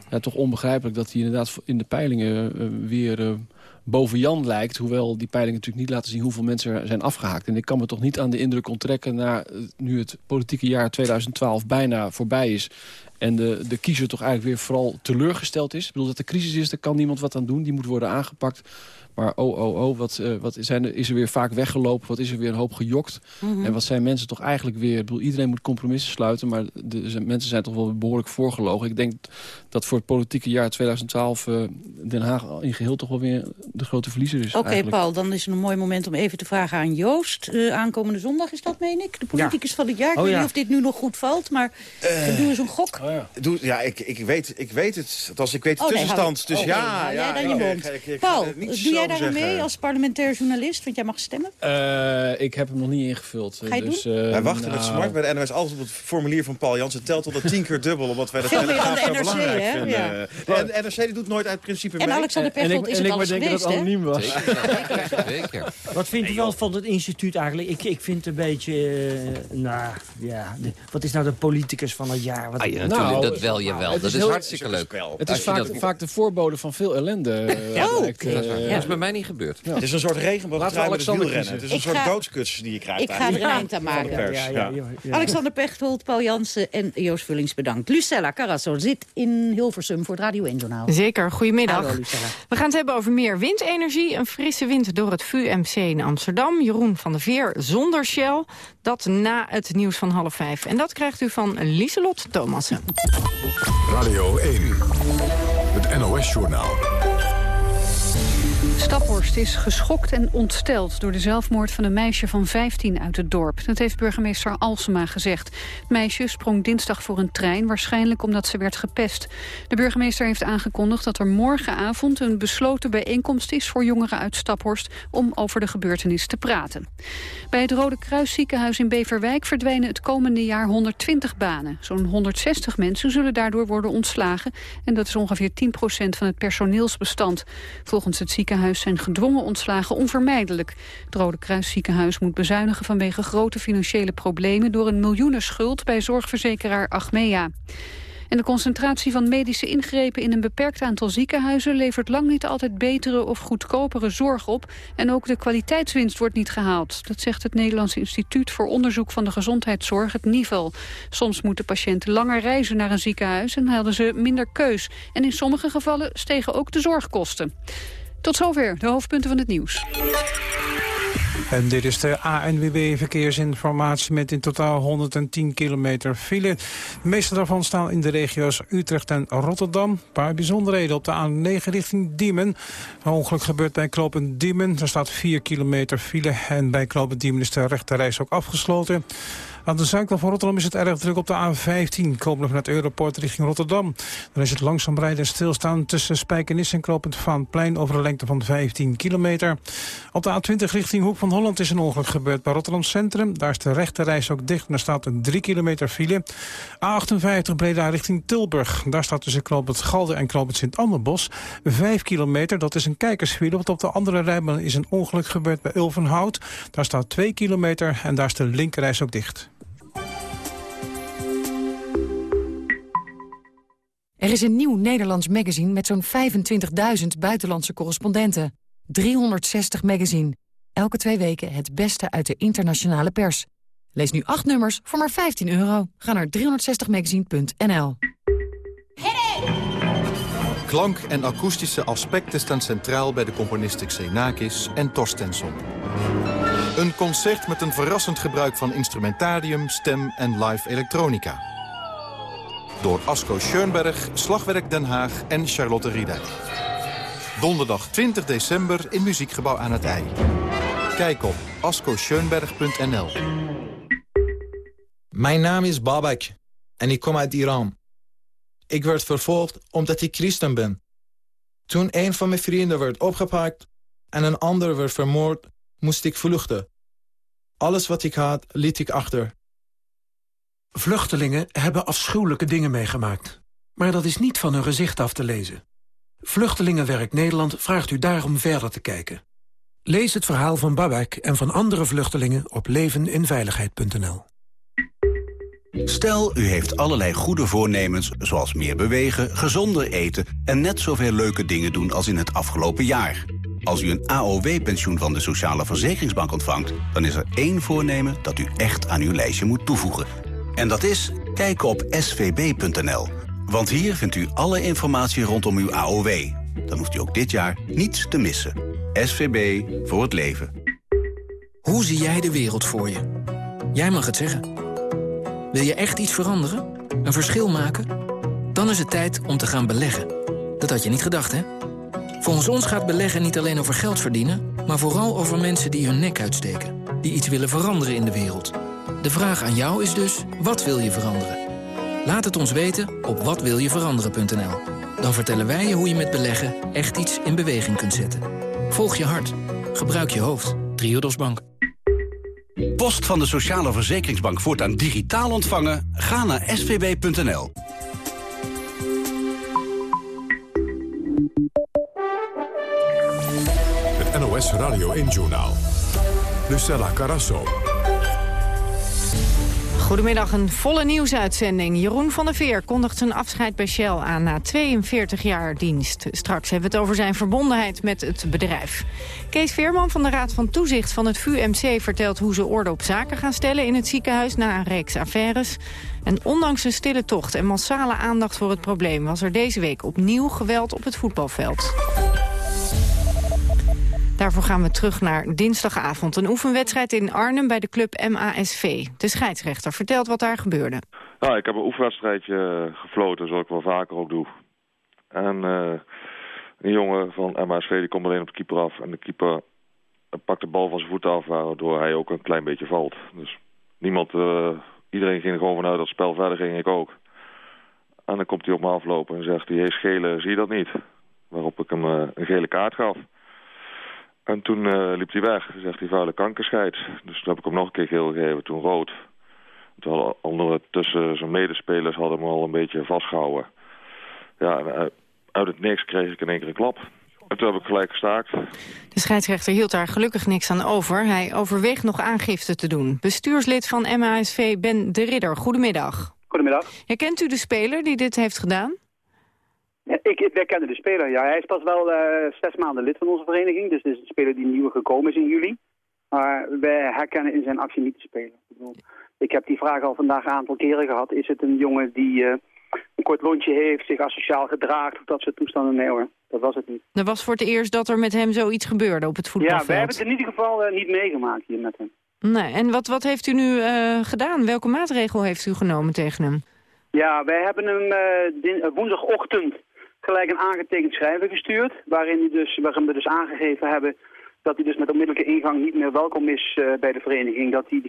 ja, toch onbegrijpelijk dat hij inderdaad in de peilingen eh, weer... boven Jan lijkt. Hoewel die peilingen natuurlijk niet laten zien hoeveel mensen er zijn afgehaakt. En ik kan me toch niet aan de indruk onttrekken... na nu het politieke jaar 2012 bijna voorbij is... en de, de kiezer toch eigenlijk weer vooral teleurgesteld is. Ik bedoel dat de crisis is, daar kan niemand wat aan doen. Die moet worden aangepakt. Maar oh, oh, oh, wat, eh, wat zijn er, is er weer vaak weggelopen? Wat is er weer een hoop gejokt? Mhm. En wat zijn mensen toch eigenlijk weer... Ik bedoel, iedereen moet compromissen sluiten... maar de, de mensen zijn toch wel behoorlijk voorgelogen. Ik denk dat voor het politieke jaar 2012... eh, Den Haag in geheel toch wel weer de grote verliezer is. Oké. Paul, dan is het een mooi moment om even te vragen aan Joost. Eh, aankomende zondag is dat, meen ik? De politicus van het jaar. Ik Oh, weet ja. niet of dit nu nog goed valt, maar doe eens een gok. Oh, ja. Doe, ja, ik, ik, weet, ik weet het. Althans, ik weet de Oh, tussenstand. dus oh, ja, hou ja, jij dan je mond. Paul, doe jij over daar aan zeggen. mee als parlementair journalist? Want jij mag stemmen. Eh, ik heb hem nog niet ingevuld. Ga je dus, doen? eh, Wij wachten met nou, smart bij de NOS altijd op het formulier van Paul Jansen. telt tot dat tien keer dubbel, omdat wij dat Veel meer dan Telegraaf de zo NRC, belangrijk hè? vinden. Ja. En de NRC die doet nooit uit principe En mee. Alexander En ik, Pechtold is en het ik alles maar dat het anoniem was. Zeker. Wat vindt u wel van het instituut eigenlijk? Ik, ik vind het een beetje... eh, nou, ja, de- wat is nou de politicus van het jaar? Wat, Ah, ja, natuurlijk, Nou, dat wel je wel. Dat is is heel- hartstikke leuk. Het is vaak, dat- vaak de voorbode van veel ellende. eh, Bij mij niet gebeurd. Het is een soort Laten we regenboogtrui met het wielrennen. Het is een Ik soort ga- doodskuts die je krijgt Ik ga er eind aan maken. pers. ja, Ja. ja, ja. Alexander Pechtold, Paul Jansen en Joost Vullings bedankt. Lucella Carrasso zit in Hilversum voor het Radio 1-journaal. Zeker, goedemiddag. Hallo, Lucella. We gaan het hebben over meer windenergie. Een frisse wind door het VUMC in Amsterdam. Jeroen van der Veer zonder Shell. Dat na het nieuws van half vijf. En dat krijgt u van Lieselot Thomassen. Radio 1. Het NOS-journaal. Staphorst is geschokt en ontsteld door de zelfmoord van een meisje van 15 uit het dorp. Dat heeft burgemeester Alsema gezegd. Het meisje sprong dinsdag voor een trein, waarschijnlijk omdat ze werd gepest. De burgemeester heeft aangekondigd dat er morgenavond een besloten bijeenkomst is voor jongeren uit Staphorst om over de gebeurtenis te praten. Bij het Rode Kruis ziekenhuis in Beverwijk verdwijnen het komende jaar 120 banen. Zo'n 160 mensen zullen daardoor worden ontslagen en dat is ongeveer 10% van het personeelsbestand. Volgens het ziekenhuis zijn gedwongen ontslagen onvermijdelijk. Het Rode Kruis ziekenhuis moet bezuinigen vanwege grote financiële problemen door een miljoenenschuld bij zorgverzekeraar Achmea. En de concentratie van medische ingrepen in een beperkt aantal ziekenhuizen levert lang niet altijd betere of goedkopere zorg op. En ook de kwaliteitswinst wordt niet gehaald. Dat zegt het Nederlands Instituut voor Onderzoek van de Gezondheidszorg, het NIVEL. Soms moeten patiënten langer reizen naar een ziekenhuis en hadden ze minder keus. En in sommige gevallen stegen ook de zorgkosten. Tot zover de hoofdpunten van het nieuws. En dit is de ANWB Verkeersinformatie met in totaal 110 kilometer file. De meeste daarvan staan in de regio's Utrecht en Rotterdam. Een paar bijzonderheden op de A9 richting Diemen. Een ongeluk gebeurt bij Klopen Diemen. Er staat 4 kilometer file en bij Klopen Diemen is de rechterreis ook afgesloten. Aan de zuidkant van Rotterdam is het erg druk op de A15. Komende vanuit Europort richting Rotterdam. Dan is het langzaam rijden en stilstaan tussen Spijkenis en Klopend Vaanplein... over een lengte van 15 kilometer. Op de A20 richting Hoek van Holland is een ongeluk gebeurd bij Rotterdam Centrum. Daar is de rechterreis ook dicht en er staat een 3 kilometer file. A58 Breda richting Tilburg. Daar staat tussen Klopend Galde en Klopend Sint-Anderbos 5 kilometer. Dat is een kijkersfile, want op de andere rijbaan is een ongeluk gebeurd bij Ulvenhout. Daar staat 2 kilometer en daar is de linkerreis ook dicht. Er is een nieuw Nederlands magazine met zo'n 25.000 buitenlandse correspondenten. 360 magazine. Elke twee weken het beste uit de internationale pers. Lees nu acht nummers voor maar 15 euro. Ga naar 360magazine.nl Klank en akoestische aspecten staan centraal bij de componisten Xenakis en Torstensson. Een concert met een verrassend gebruik van instrumentarium, stem en live elektronica. Door Asko Schoenberg, Slagwerk Den Haag en Charlotte Riedijk. Donderdag 20 december in Muziekgebouw aan het IJ. Kijk op askoschoenberg.nl Mijn naam is Babak en ik kom uit Iran. Ik werd vervolgd omdat ik christen ben. Toen een van mijn vrienden werd opgepakt en een ander werd vermoord, moest ik vluchten. Alles wat ik had, liet ik achter. Vluchtelingen hebben afschuwelijke dingen meegemaakt. Maar dat is niet van hun gezicht af te lezen. Vluchtelingenwerk Nederland vraagt u daarom verder te kijken. Lees het verhaal van Babak en van andere vluchtelingen op leveninveiligheid.nl. Stel, u heeft allerlei goede voornemens, zoals meer bewegen, gezonder eten... en net zoveel leuke dingen doen als in het afgelopen jaar. Als u een AOW-pensioen van de Sociale Verzekeringsbank ontvangt... dan is er één voornemen dat u echt aan uw lijstje moet toevoegen. En dat is kijken op svb.nl. Want hier vindt u alle informatie rondom uw AOW. Dan hoeft u ook dit jaar niets te missen. SVB voor het leven. Hoe zie jij de wereld voor je? Jij mag het zeggen. Wil je echt iets veranderen? Een verschil maken? Dan is het tijd om te gaan beleggen. Dat had je niet gedacht, hè? Volgens ons gaat beleggen niet alleen over geld verdienen... maar vooral over mensen die hun nek uitsteken. Die iets willen veranderen in de wereld. De vraag aan jou is dus, wat wil je veranderen? Laat het ons weten op watwiljeveranderen.nl. Dan vertellen wij je hoe je met beleggen echt iets in beweging kunt zetten. Volg je hart. Gebruik je hoofd. Triodos Bank. Post van de Sociale Verzekeringsbank voortaan digitaal ontvangen? Ga naar svb.nl. Het NOS Radio 1-journaal. Lucella Carasso. Goedemiddag, een volle nieuwsuitzending. Jeroen van der Veer kondigt zijn afscheid bij Shell aan na 42 jaar dienst. Straks hebben we het over zijn verbondenheid met het bedrijf. Kees Veerman van de Raad van Toezicht van het VUMC vertelt hoe ze orde op zaken gaan stellen in het ziekenhuis na een reeks affaires. En ondanks een stille tocht en massale aandacht voor het probleem was er deze week opnieuw geweld op het voetbalveld. Daarvoor gaan we terug naar dinsdagavond. Een oefenwedstrijd in Arnhem bij de club MASV. De scheidsrechter vertelt wat daar gebeurde. Ja, ik heb een oefenwedstrijdje gefloten, zoals ik wel vaker ook doe. En uh, een jongen van MASV die komt alleen op de keeper af. En de keeper pakt de bal van zijn voeten af, waardoor hij ook een klein beetje valt. Dus niemand, iedereen ging er gewoon vanuit dat spel verder ging, ik ook. En dan komt hij op me aflopen en zegt hij, hey schelen, zie je dat niet? Waarop ik hem een gele kaart gaf. En toen uh, liep hij weg. Zegt hij vuile kankerscheid. Dus toen heb ik hem nog een keer geel gegeven. Toen rood. Terwijl ondertussen zijn medespelers hadden hem al een beetje vastgehouden. Ja, en uit het niks kreeg ik in één keer een klap. En toen heb ik gelijk gestaakt. De scheidsrechter hield daar gelukkig niks aan over. Hij overweegt nog aangifte te doen. Bestuurslid van MASV Ben de Ridder, goedemiddag. Goedemiddag. Herkent u de speler die dit heeft gedaan? Ik, wij kennen de speler, ja. Hij is pas wel uh, zes maanden lid van onze vereniging. Dus het is een speler die nieuw gekomen is in juli. Maar wij herkennen in zijn actie niet de speler. Ik, bedoel, ik heb die vraag al vandaag een aantal keren gehad. Is het een jongen die uh, een kort lontje heeft, zich asociaal gedraagt of dat soort toestanden? Nee hoor, dat was het niet. Er was voor het eerst dat er met hem zoiets gebeurde op het voetbalveld. Ja, wij hebben het in ieder geval uh, niet meegemaakt hier met hem. Nee, en wat, wat heeft u nu gedaan? Welke maatregel heeft u genomen tegen hem? Ja, wij hebben hem woensdagochtend gelijk een aangetekend schrijven gestuurd. Waarin, hij dus, waarin we dus aangegeven hebben dat hij dus met onmiddellijke ingang niet meer welkom is uh, bij de vereniging. Dat hij,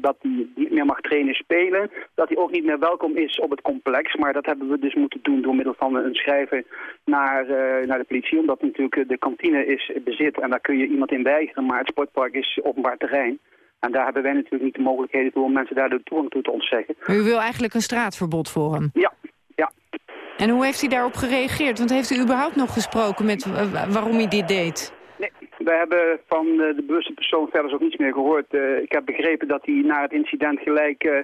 dat hij niet meer mag trainen spelen. Dat hij ook niet meer welkom is op het complex. Maar dat hebben we dus moeten doen door middel van een schrijven naar, uh, naar de politie. Omdat natuurlijk de kantine is bezit en daar kun je iemand in weigeren. Maar het sportpark is openbaar terrein. En daar hebben wij natuurlijk niet de mogelijkheden toe om mensen daar de toegang toe te ontzeggen. U wil eigenlijk een straatverbod voor hem? Ja, ja. En hoe heeft hij daarop gereageerd? Want heeft u überhaupt nog gesproken met waarom hij dit deed? Nee, we hebben van de bewuste persoon verder ook niets meer gehoord. Uh, ik heb begrepen dat hij na het incident gelijk uh,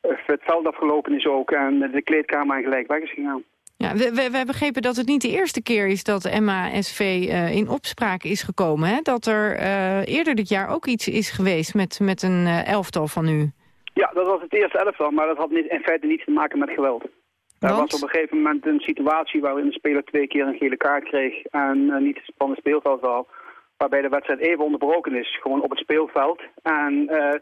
het veld afgelopen is ook... en de kleedkamer en gelijk weg is gegaan. Ja, we, we, begrepen dat het niet de eerste keer is dat MASV uh, in opspraak is gekomen. Hè? Dat er eerder dit jaar ook iets is geweest met, met een elftal van u. Ja, dat was het eerste elftal, maar dat had in feite niets te maken met geweld. Er was op een gegeven moment een situatie waarin de speler twee keer een gele kaart kreeg en uh, niet van het speelveld al. Waarbij de wedstrijd even onderbroken is, gewoon op het speelveld. En uh,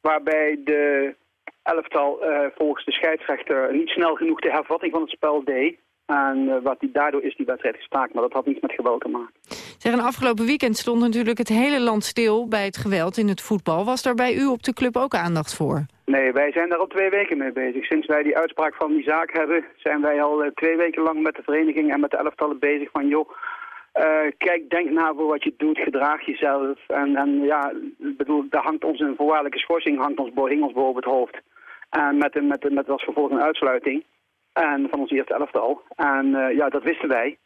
waarbij de elftal uh, volgens de scheidsrechter niet snel genoeg de hervatting van het spel deed. En wat die, daardoor is die wedstrijd gestaakt, maar dat had niets met geweld te maken. Zeg, een afgelopen weekend stond natuurlijk het hele land stil bij het geweld in het voetbal. Was daar bij u op de club ook aandacht voor? Nee, wij zijn daar al twee weken mee bezig. Sinds wij die uitspraak van die zaak hebben, zijn wij al uh, twee weken lang met de vereniging en met de elftallen bezig van joh, uh, kijk, denk na voor wat je doet, gedraag jezelf. En, en ja, ik bedoel, daar hangt ons een voorwaardelijke schorsing, hangt ons, hing ons boven het hoofd. En met, met, met als gevolg een uitsluiting en van ons eerste elftal. En uh, ja, dat wisten wij.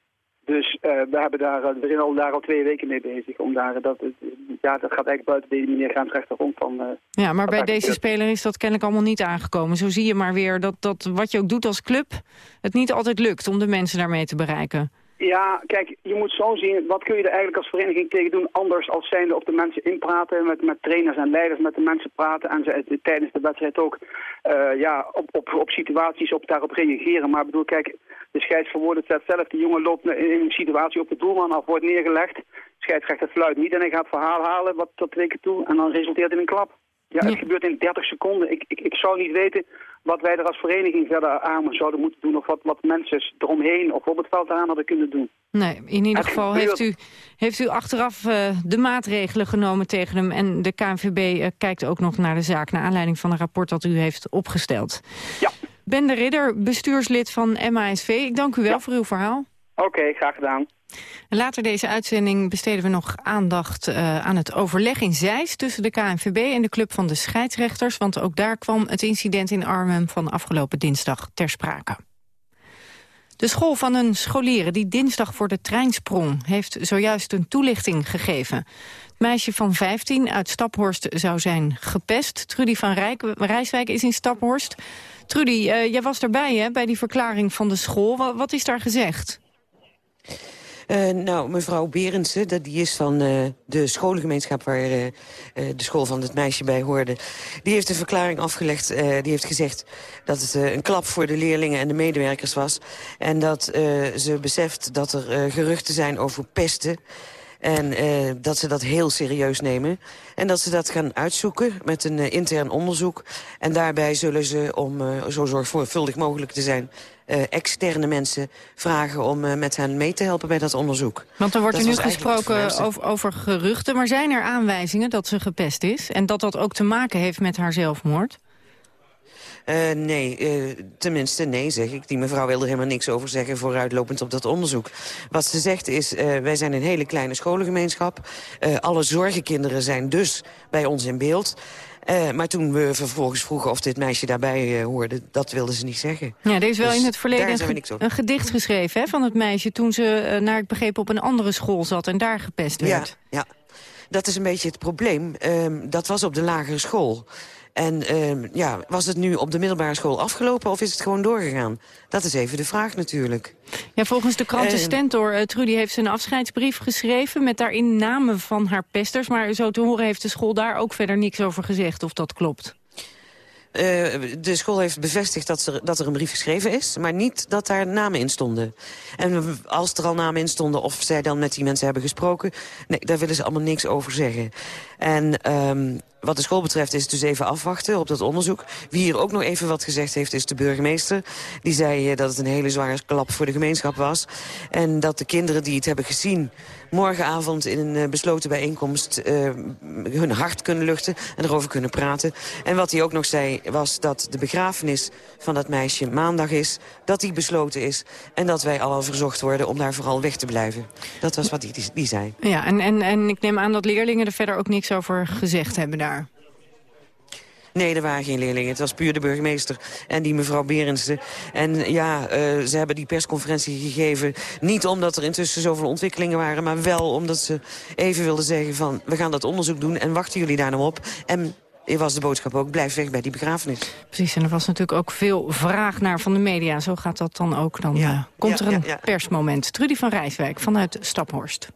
Dus uh, we, hebben daar, we zijn al daar al twee weken mee bezig. Om daar, dat, ja, dat gaat eigenlijk buiten deze meneer grensrechter rond. Van, uh, ja, maar bij deze speler is dat kennelijk allemaal niet aangekomen. Zo zie je maar weer dat, dat wat je ook doet als club... het niet altijd lukt om de mensen daarmee te bereiken. Ja, kijk, je moet zo zien, wat kun je er eigenlijk als vereniging tegen doen... anders als zijnde op de mensen inpraten, met, met trainers en leiders met de mensen praten... en ze tijdens de wedstrijd ook uh, ja, op, op, op situaties op, daarop reageren. Maar ik bedoel, kijk, de scheidsverwoorder zet zelf, die jongen loopt in een situatie op de doelman af, wordt neergelegd. Scheidsrechter fluit niet en hij gaat verhaal halen wat tot twee toe en dan resulteert in een klap. Ja, het gebeurt in 30 seconden. Ik, ik, ik zou niet weten wat wij er als vereniging verder aan zouden moeten doen... of wat, wat mensen eromheen of op het veld aan hadden kunnen doen. Nee, in ieder geval heeft u, heeft u achteraf uh, de maatregelen genomen tegen hem... en de KNVB uh, kijkt ook nog naar de zaak... naar aanleiding van een rapport dat u heeft opgesteld. Ja. Ben de Ridder, bestuurslid van MASV. Ik dank u wel voor uw verhaal. Oké, graag gedaan. Later deze uitzending besteden we nog aandacht uh, aan het overleg in Zeist... tussen de KNVB en de Club van de Scheidsrechters... want ook daar kwam het incident in Arnhem van afgelopen dinsdag ter sprake. De school van een scholieren die dinsdag voor de trein sprong... heeft zojuist een toelichting gegeven. Het meisje van 15 uit Staphorst zou zijn gepest. Trudy van Rijk, Rijswijk is in Staphorst. Trudy, uh, jij was erbij hè, bij die verklaring van de school. Wat is daar gezegd? Uh, nou, mevrouw Berendsen, dat, die is van uh, de scholengemeenschap... waar uh, de school van het meisje bij hoorde. Die heeft een verklaring afgelegd. die heeft gezegd dat het een klap voor de leerlingen en de medewerkers was. En dat ze beseft dat er geruchten zijn over pesten... En dat ze dat heel serieus nemen. En dat ze dat gaan uitzoeken met een intern onderzoek. En daarbij zullen ze, om uh, zo zorgvuldig mogelijk te zijn... externe mensen vragen om met hen mee te helpen bij dat onderzoek. Want er wordt er nu gesproken over, over geruchten. Maar zijn er aanwijzingen dat ze gepest is? En dat dat ook te maken heeft met haar zelfmoord? Uh, nee, uh, tenminste nee, zeg ik. Die mevrouw wil er helemaal niks over zeggen vooruitlopend op dat onderzoek. Wat ze zegt is, uh, wij zijn een hele kleine scholengemeenschap. alle zorgenkinderen zijn dus bij ons in beeld. Uh, maar toen we vervolgens vroegen of dit meisje daarbij uh, hoorde... dat wilde ze niet zeggen. Ja, er is wel dus in het verleden een, een, gedicht geschreven hè, van het meisje... toen ze, uh, naar ik begreep, op een andere school zat en daar gepest werd. Ja, ja. dat is een beetje het probleem. Ehm, dat was op de lagere school. En uh, ja, was het nu op de middelbare school afgelopen of is het gewoon doorgegaan? Dat is even de vraag natuurlijk. Ja, volgens de krant uh, Stentor, uh, Trudy heeft zijn afscheidsbrief geschreven... met daarin namen van haar pesters. Maar zo te horen heeft de school daar ook verder niks over gezegd of dat klopt. Uh, de school heeft bevestigd dat er, dat er een brief geschreven is... maar niet dat daar namen in stonden. En als er al namen in stonden of zij dan met die mensen hebben gesproken... nee, daar willen ze allemaal niks over zeggen. En um, wat de school betreft is het dus even afwachten op dat onderzoek. Wie hier ook nog even wat gezegd heeft is de burgemeester. Die zei uh, dat het een hele zware klap voor de gemeenschap was. En dat de kinderen die het hebben gezien morgenavond in een uh, besloten bijeenkomst uh, hun hart kunnen luchten en erover kunnen praten. En wat hij ook nog zei was dat de begrafenis van dat meisje maandag is, dat die besloten is en dat wij allemaal verzocht worden om daar vooral weg te blijven. Dat was wat hij die zei. Ja, en, en, en ik neem aan dat leerlingen er verder ook niks over gezegd hebben daar. Nee, er waren geen leerlingen. Het was puur de burgemeester en die mevrouw Berendsen. En ja, uh, ze hebben die persconferentie gegeven... niet omdat er intussen zoveel ontwikkelingen waren... maar wel omdat ze even wilden zeggen van... we gaan dat onderzoek doen en wachten jullie daar nou op. En was de boodschap ook, blijf weg bij die begrafenis. Precies, en er was natuurlijk ook veel vraag naar van de media. Zo gaat dat dan ook. Dan ja. uh, komt ja, er een ja, persmoment. Trudy van Rijswijk vanuit Staphorst.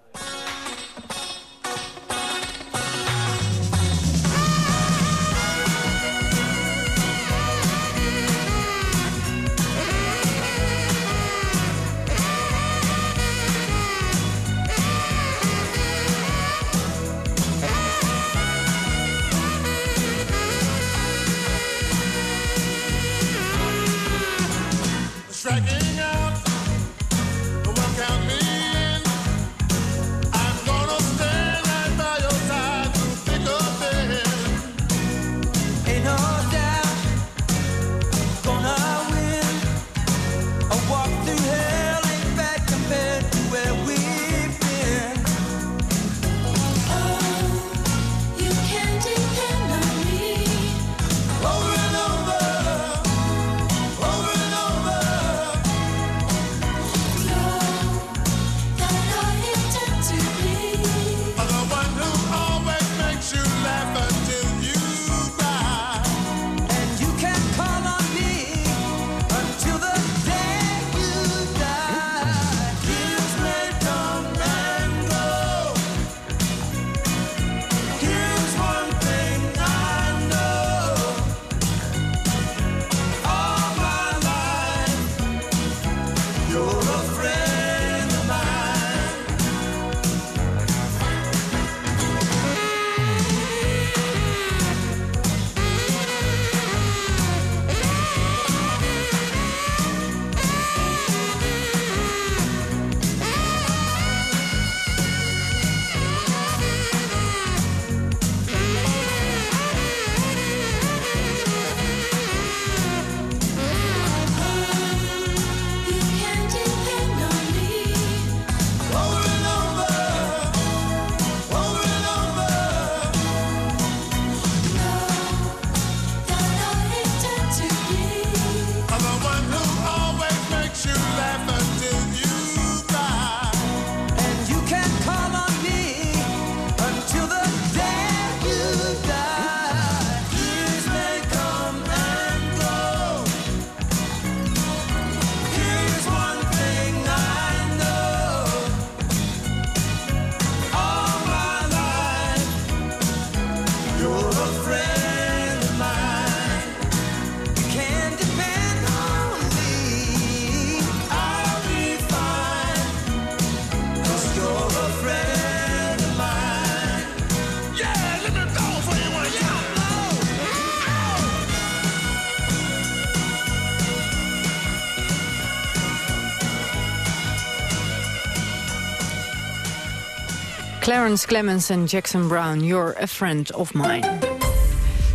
Clarence Clemens en Jackson Brown, You're a Friend of Mine.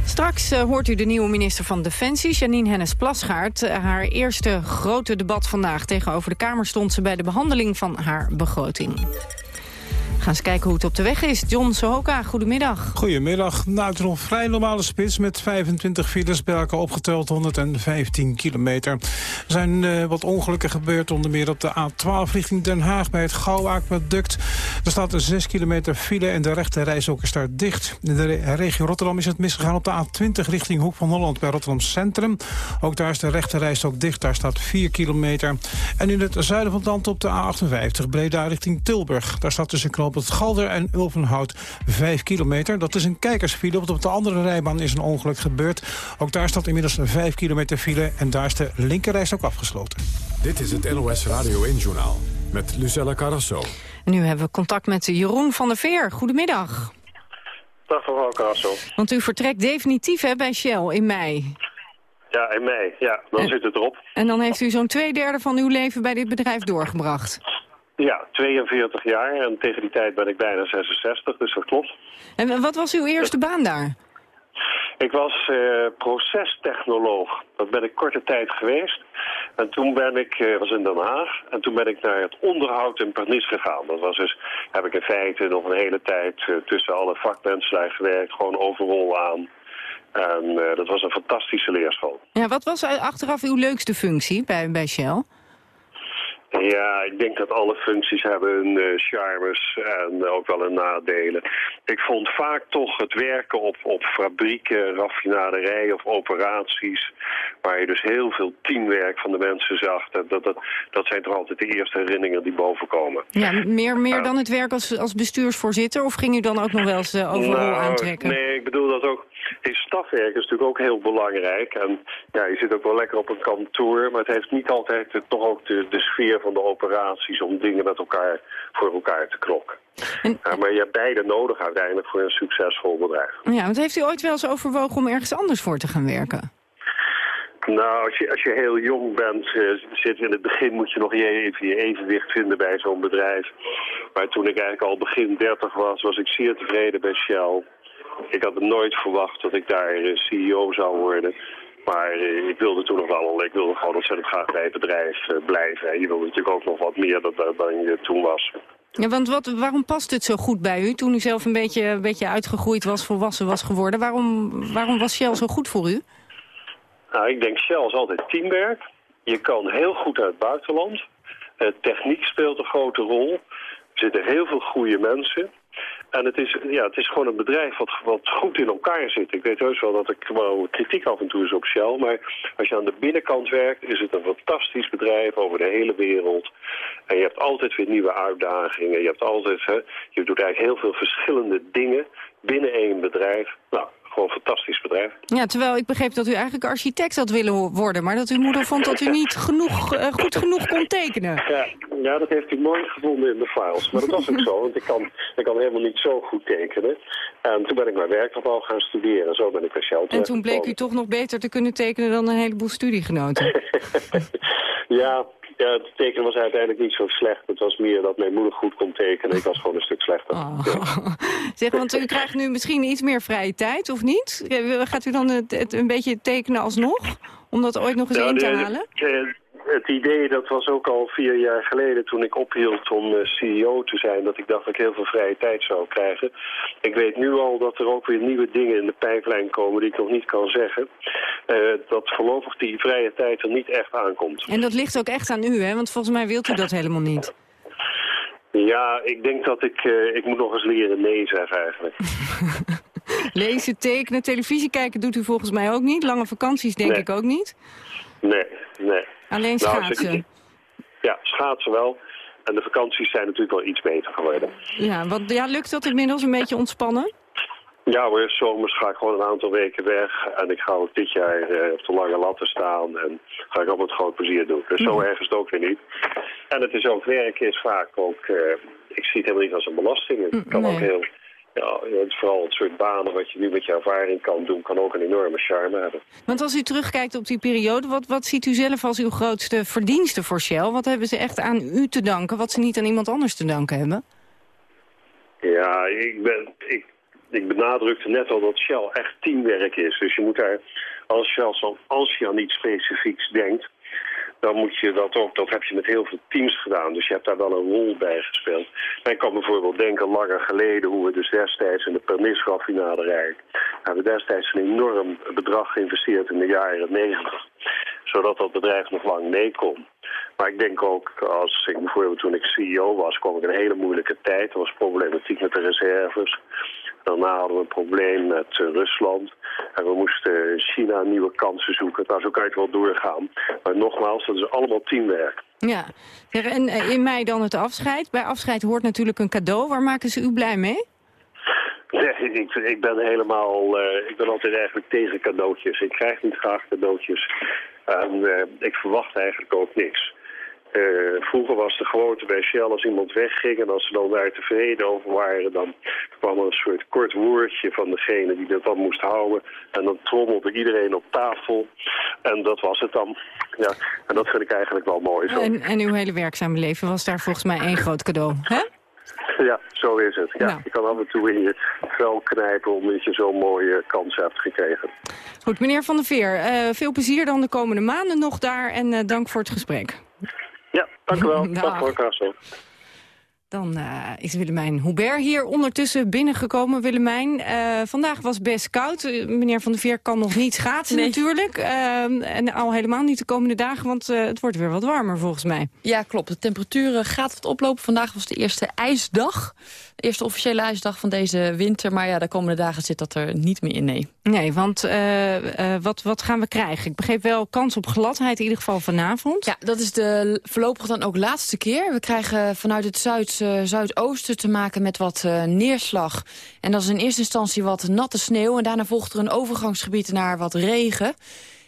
Straks uh, hoort u de nieuwe minister van Defensie, Janine Hennis-Plasgaard. Uh, haar eerste grote debat vandaag tegenover de Kamer stond ze bij de behandeling van haar begroting gaan eens kijken hoe het op de weg is. John Sohoka, goedemiddag. Goedemiddag. Nou, het is nog een vrij normale spits met 25 files bij opgeteld 115 kilometer. Er zijn uh, wat ongelukken gebeurd, onder meer op de A12 richting Den Haag bij het Gouwaquaduct. Er staat een 6 kilometer file en de rechte reis ook is daar dicht. In de regio Rotterdam is het misgegaan op de A20 richting Hoek van Holland bij Rotterdam Centrum. Ook daar is de rechte reis ook dicht, daar staat 4 kilometer. En in het zuiden van het land op de A58 Breda richting Tilburg. Daar staat tussen knop op het Galder en Ulvenhout 5 kilometer. Dat is een kijkersfile, want op de andere rijbaan is een ongeluk gebeurd. Ook daar staat inmiddels 5 kilometer file en daar is de linkerreis ook afgesloten. Dit is het NOS Radio 1-journaal met Lucella Carrasso. En nu hebben we contact met Jeroen van der Veer. Goedemiddag. Dag mevrouw Carrasso. Want u vertrekt definitief hè, bij Shell in mei. Ja, in mei. Ja, dan zit het erop. En dan heeft u zo'n twee derde van uw leven bij dit bedrijf doorgebracht. Ja, 42 jaar en tegen die tijd ben ik bijna 66, dus dat klopt. En wat was uw eerste baan daar? Ik was uh, procestechnoloog. Dat ben ik korte tijd geweest. En toen ben ik, uh, was in Den Haag, en toen ben ik naar het onderhoud in Pernis gegaan. Dat was dus, heb ik in feite nog een hele tijd uh, tussen alle vakmensen daar gewerkt, gewoon overal aan. En dat was een fantastische leerschool. Ja, wat was achteraf uw leukste functie bij, bij Shell? Ja, ik denk dat alle functies hebben hun uh, charmes en ook wel hun nadelen. Ik vond vaak toch het werken op, op fabrieken, raffinaderijen of operaties... waar je dus heel veel teamwerk van de mensen zag. Dat, dat, dat, dat zijn toch altijd de eerste herinneringen die bovenkomen. Ja, meer, meer dan het werk als, als bestuursvoorzitter? Of ging u dan ook nog wel eens uh, overal nou, aantrekken? Nee, ik bedoel dat ook... Is stafwerk is natuurlijk ook heel belangrijk. En ja, je zit ook wel lekker op een kantoor, maar het heeft niet altijd toch ook de, de sfeer van de operaties om dingen met elkaar voor elkaar te klokken. Ja, maar je hebt beide nodig uiteindelijk voor een succesvol bedrijf. Ja, want heeft u ooit wel eens overwogen om ergens anders voor te gaan werken? Nou, als je, als je heel jong bent, uh, zit in het begin moet je nog even je evenwicht vinden bij zo'n bedrijf. Maar toen ik eigenlijk al begin 30 was, was ik zeer tevreden bij Shell. Ik had nooit verwacht dat ik daar CEO zou worden. Maar eh, ik wilde toen nog wel, ik wilde gewoon ontzettend graag bij het bedrijf uh, blijven. En je wilde natuurlijk ook nog wat meer dan, dan je toen was. Ja, want wat, waarom past het zo goed bij u toen u zelf een beetje, een beetje uitgegroeid was, volwassen was geworden? Waarom, waarom was Shell zo goed voor u? Nou, ik denk Shell is altijd teamwerk. Je kan heel goed uit het buitenland. Uh, techniek speelt een grote rol. Er zitten heel veel goede mensen. En het is, ja, het is gewoon een bedrijf wat, wat goed in elkaar zit. Ik weet heus wel dat er gewoon kritiek af en toe is op Shell. Maar als je aan de binnenkant werkt, is het een fantastisch bedrijf over de hele wereld. En je hebt altijd weer nieuwe uitdagingen. Je hebt altijd, hè, je doet eigenlijk heel veel verschillende dingen binnen één bedrijf. Nou, gewoon een fantastisch bedrijf. Ja, terwijl ik begreep dat u eigenlijk architect had willen worden... maar dat uw moeder vond dat u [laughs] niet genoeg, uh, goed genoeg kon tekenen. Ja, ja, dat heeft u mooi gevonden in de files. Maar dat was ook zo, want ik kan, ik kan helemaal niet zo goed tekenen. En toen ben ik mijn werkgebouw gaan studeren. Zo ben ik bij Shell En toen bleek u toch nog beter te kunnen tekenen dan een heleboel studiegenoten. [laughs] ja, ja, het tekenen was uiteindelijk niet zo slecht. Het was meer dat mijn moeder goed kon tekenen. Ik was gewoon een stuk slechter. Oh. [laughs] Zeg, want u krijgt nu misschien iets meer vrije tijd, of niet? Gaat u dan het, het een beetje tekenen alsnog? Om dat ooit nog eens ja, in te de, halen? De, het idee, dat was ook al vier jaar geleden toen ik ophield om uh, CEO te zijn, dat ik dacht dat ik heel veel vrije tijd zou krijgen. Ik weet nu al dat er ook weer nieuwe dingen in de pijplijn komen die ik nog niet kan zeggen. Uh, dat voorlopig die vrije tijd er niet echt aankomt. En dat ligt ook echt aan u, hè? Want volgens mij wilt u dat helemaal niet. Ja, ik denk dat ik, uh, ik moet nog eens leren nee zeggen eigenlijk. [laughs] Lezen, tekenen, televisie kijken doet u volgens mij ook niet. Lange vakanties denk Nee. ik ook niet. Nee, nee. Alleen Nou, schaatsen. Ja, schaatsen wel. En de vakanties zijn natuurlijk wel iets beter geworden. Ja, want, ja, lukt dat inmiddels een beetje ontspannen? Ja hoor, zomers ga ik gewoon een aantal weken weg. En ik ga ook dit jaar eh, op de lange latten staan. En ga ik ook met groot plezier doen. Dus zo erg is het ook weer niet. En het is ook werken is vaak ook... eh, ik zie het helemaal niet als een belasting. Het kan nee. ook heel... Ja, vooral het soort banen wat je nu met je ervaring kan doen... kan ook een enorme charme hebben. Want als u terugkijkt op die periode, wat, wat ziet u zelf als uw grootste verdienste voor Shell? Wat hebben ze echt aan u te danken, wat ze niet aan iemand anders te danken hebben? Ja, ik, ben, ik, ik benadrukte net al dat Shell echt teamwerk is. Dus je moet daar, als Shell, als je aan iets specifieks denkt dan moet je dat ook, dat heb je met heel veel teams gedaan. Dus je hebt daar wel een rol bij gespeeld. Ik kan bijvoorbeeld denken, langer geleden, hoe we dus destijds in de Pernis-raffinaderij... hebben we destijds een enorm bedrag geïnvesteerd in de jaren 90 zodat dat bedrijf nog lang mee kon. Maar ik denk ook, als ik bijvoorbeeld toen ik CEO was, kwam ik een hele moeilijke tijd. Er was problematiek met de reserves. Daarna hadden we een probleem met eh, Rusland. En we moesten China nieuwe kansen zoeken. Nou, zo kan je het wel doorgaan. Maar nogmaals, dat is allemaal teamwerk. Ja, en eh, in mei dan het afscheid. Bij afscheid hoort natuurlijk een cadeau. Waar maken ze u blij mee? Nee, ik, ik ben helemaal, uh, ik ben altijd eigenlijk tegen cadeautjes. Ik krijg niet graag cadeautjes. En uh, ik verwacht eigenlijk ook niks. Uh, vroeger was de gewoonte bij Shell als iemand wegging en als ze dan daar tevreden over waren, dan kwam er een soort kort woordje van degene die dat dan moest houden. En dan trommelde iedereen op tafel en dat was het dan. Ja, en dat vind ik eigenlijk wel mooi. Zo. En, en uw hele werkzame leven was daar volgens mij één groot cadeau, hè? Ja, zo is het. Ja, Je kan af en toe in je vel knijpen omdat je zo'n mooie kans hebt gekregen. Goed, meneer Van der Veer, uh, veel plezier dan de komende maanden nog daar en uh, dank voor het gesprek. Ja, dank u wel. [laughs] Dag voor elkaar Dan uh, is Willemijn Hubert hier ondertussen binnengekomen. Willemijn, uh, vandaag was best koud. Uh, meneer Van der Veer kan nog niet schaatsen nee. natuurlijk. en al helemaal niet de komende dagen, want het wordt weer wat warmer volgens mij. Ja, klopt. De temperatuur gaat wat oplopen. Vandaag was de eerste ijsdag. De eerste officiële ijsdag van deze winter. Maar ja, de komende dagen zit dat er niet meer in, nee. Nee, want wat, wat gaan we krijgen? Ik begreep wel kans op gladheid, in ieder geval vanavond. Ja, dat is de voorlopig dan ook laatste keer. We krijgen vanuit het zuid uh, zuidoosten te maken met wat neerslag. En dat is in eerste instantie wat natte sneeuw. En daarna volgt er een overgangsgebied naar wat regen.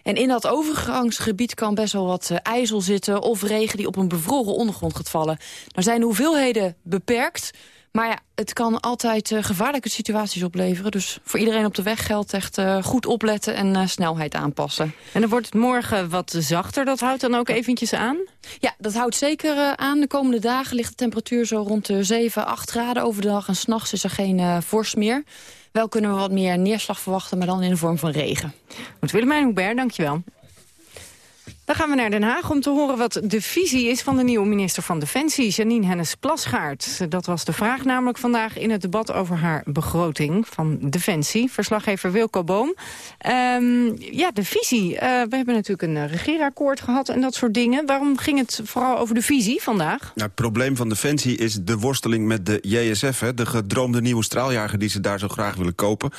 En in dat overgangsgebied kan best wel wat uh, ijzel zitten... of regen die op een bevroren ondergrond gaat vallen. Nou zijn de hoeveelheden beperkt... Maar ja, het kan altijd uh, gevaarlijke situaties opleveren. Dus voor iedereen op de weg geldt echt uh, goed opletten en uh, snelheid aanpassen. En dan wordt het morgen wat zachter. Dat houdt dan ook eventjes aan? Ja, dat houdt zeker aan. De komende dagen ligt de temperatuur zo rond de 7, 8 graden overdag. En s'nachts is er geen vorst meer. Wel kunnen we wat meer neerslag verwachten, maar dan in de vorm van regen. Goed, Willemijn Hubert, dankjewel. Dan gaan we naar Den Haag om te horen wat de visie is van de nieuwe minister van Defensie, Janine Hennis-Plasgaard. Dat was de vraag namelijk vandaag in het debat over haar begroting van Defensie. Verslaggever Wilco Boom. Um, ja, de visie. Uh, we hebben natuurlijk een uh, regeerakkoord gehad en dat soort dingen. Waarom ging het vooral over de visie vandaag? Nou, het probleem van Defensie is de worsteling met de JSF, hè, de gedroomde nieuwe straaljager die ze daar zo graag willen kopen.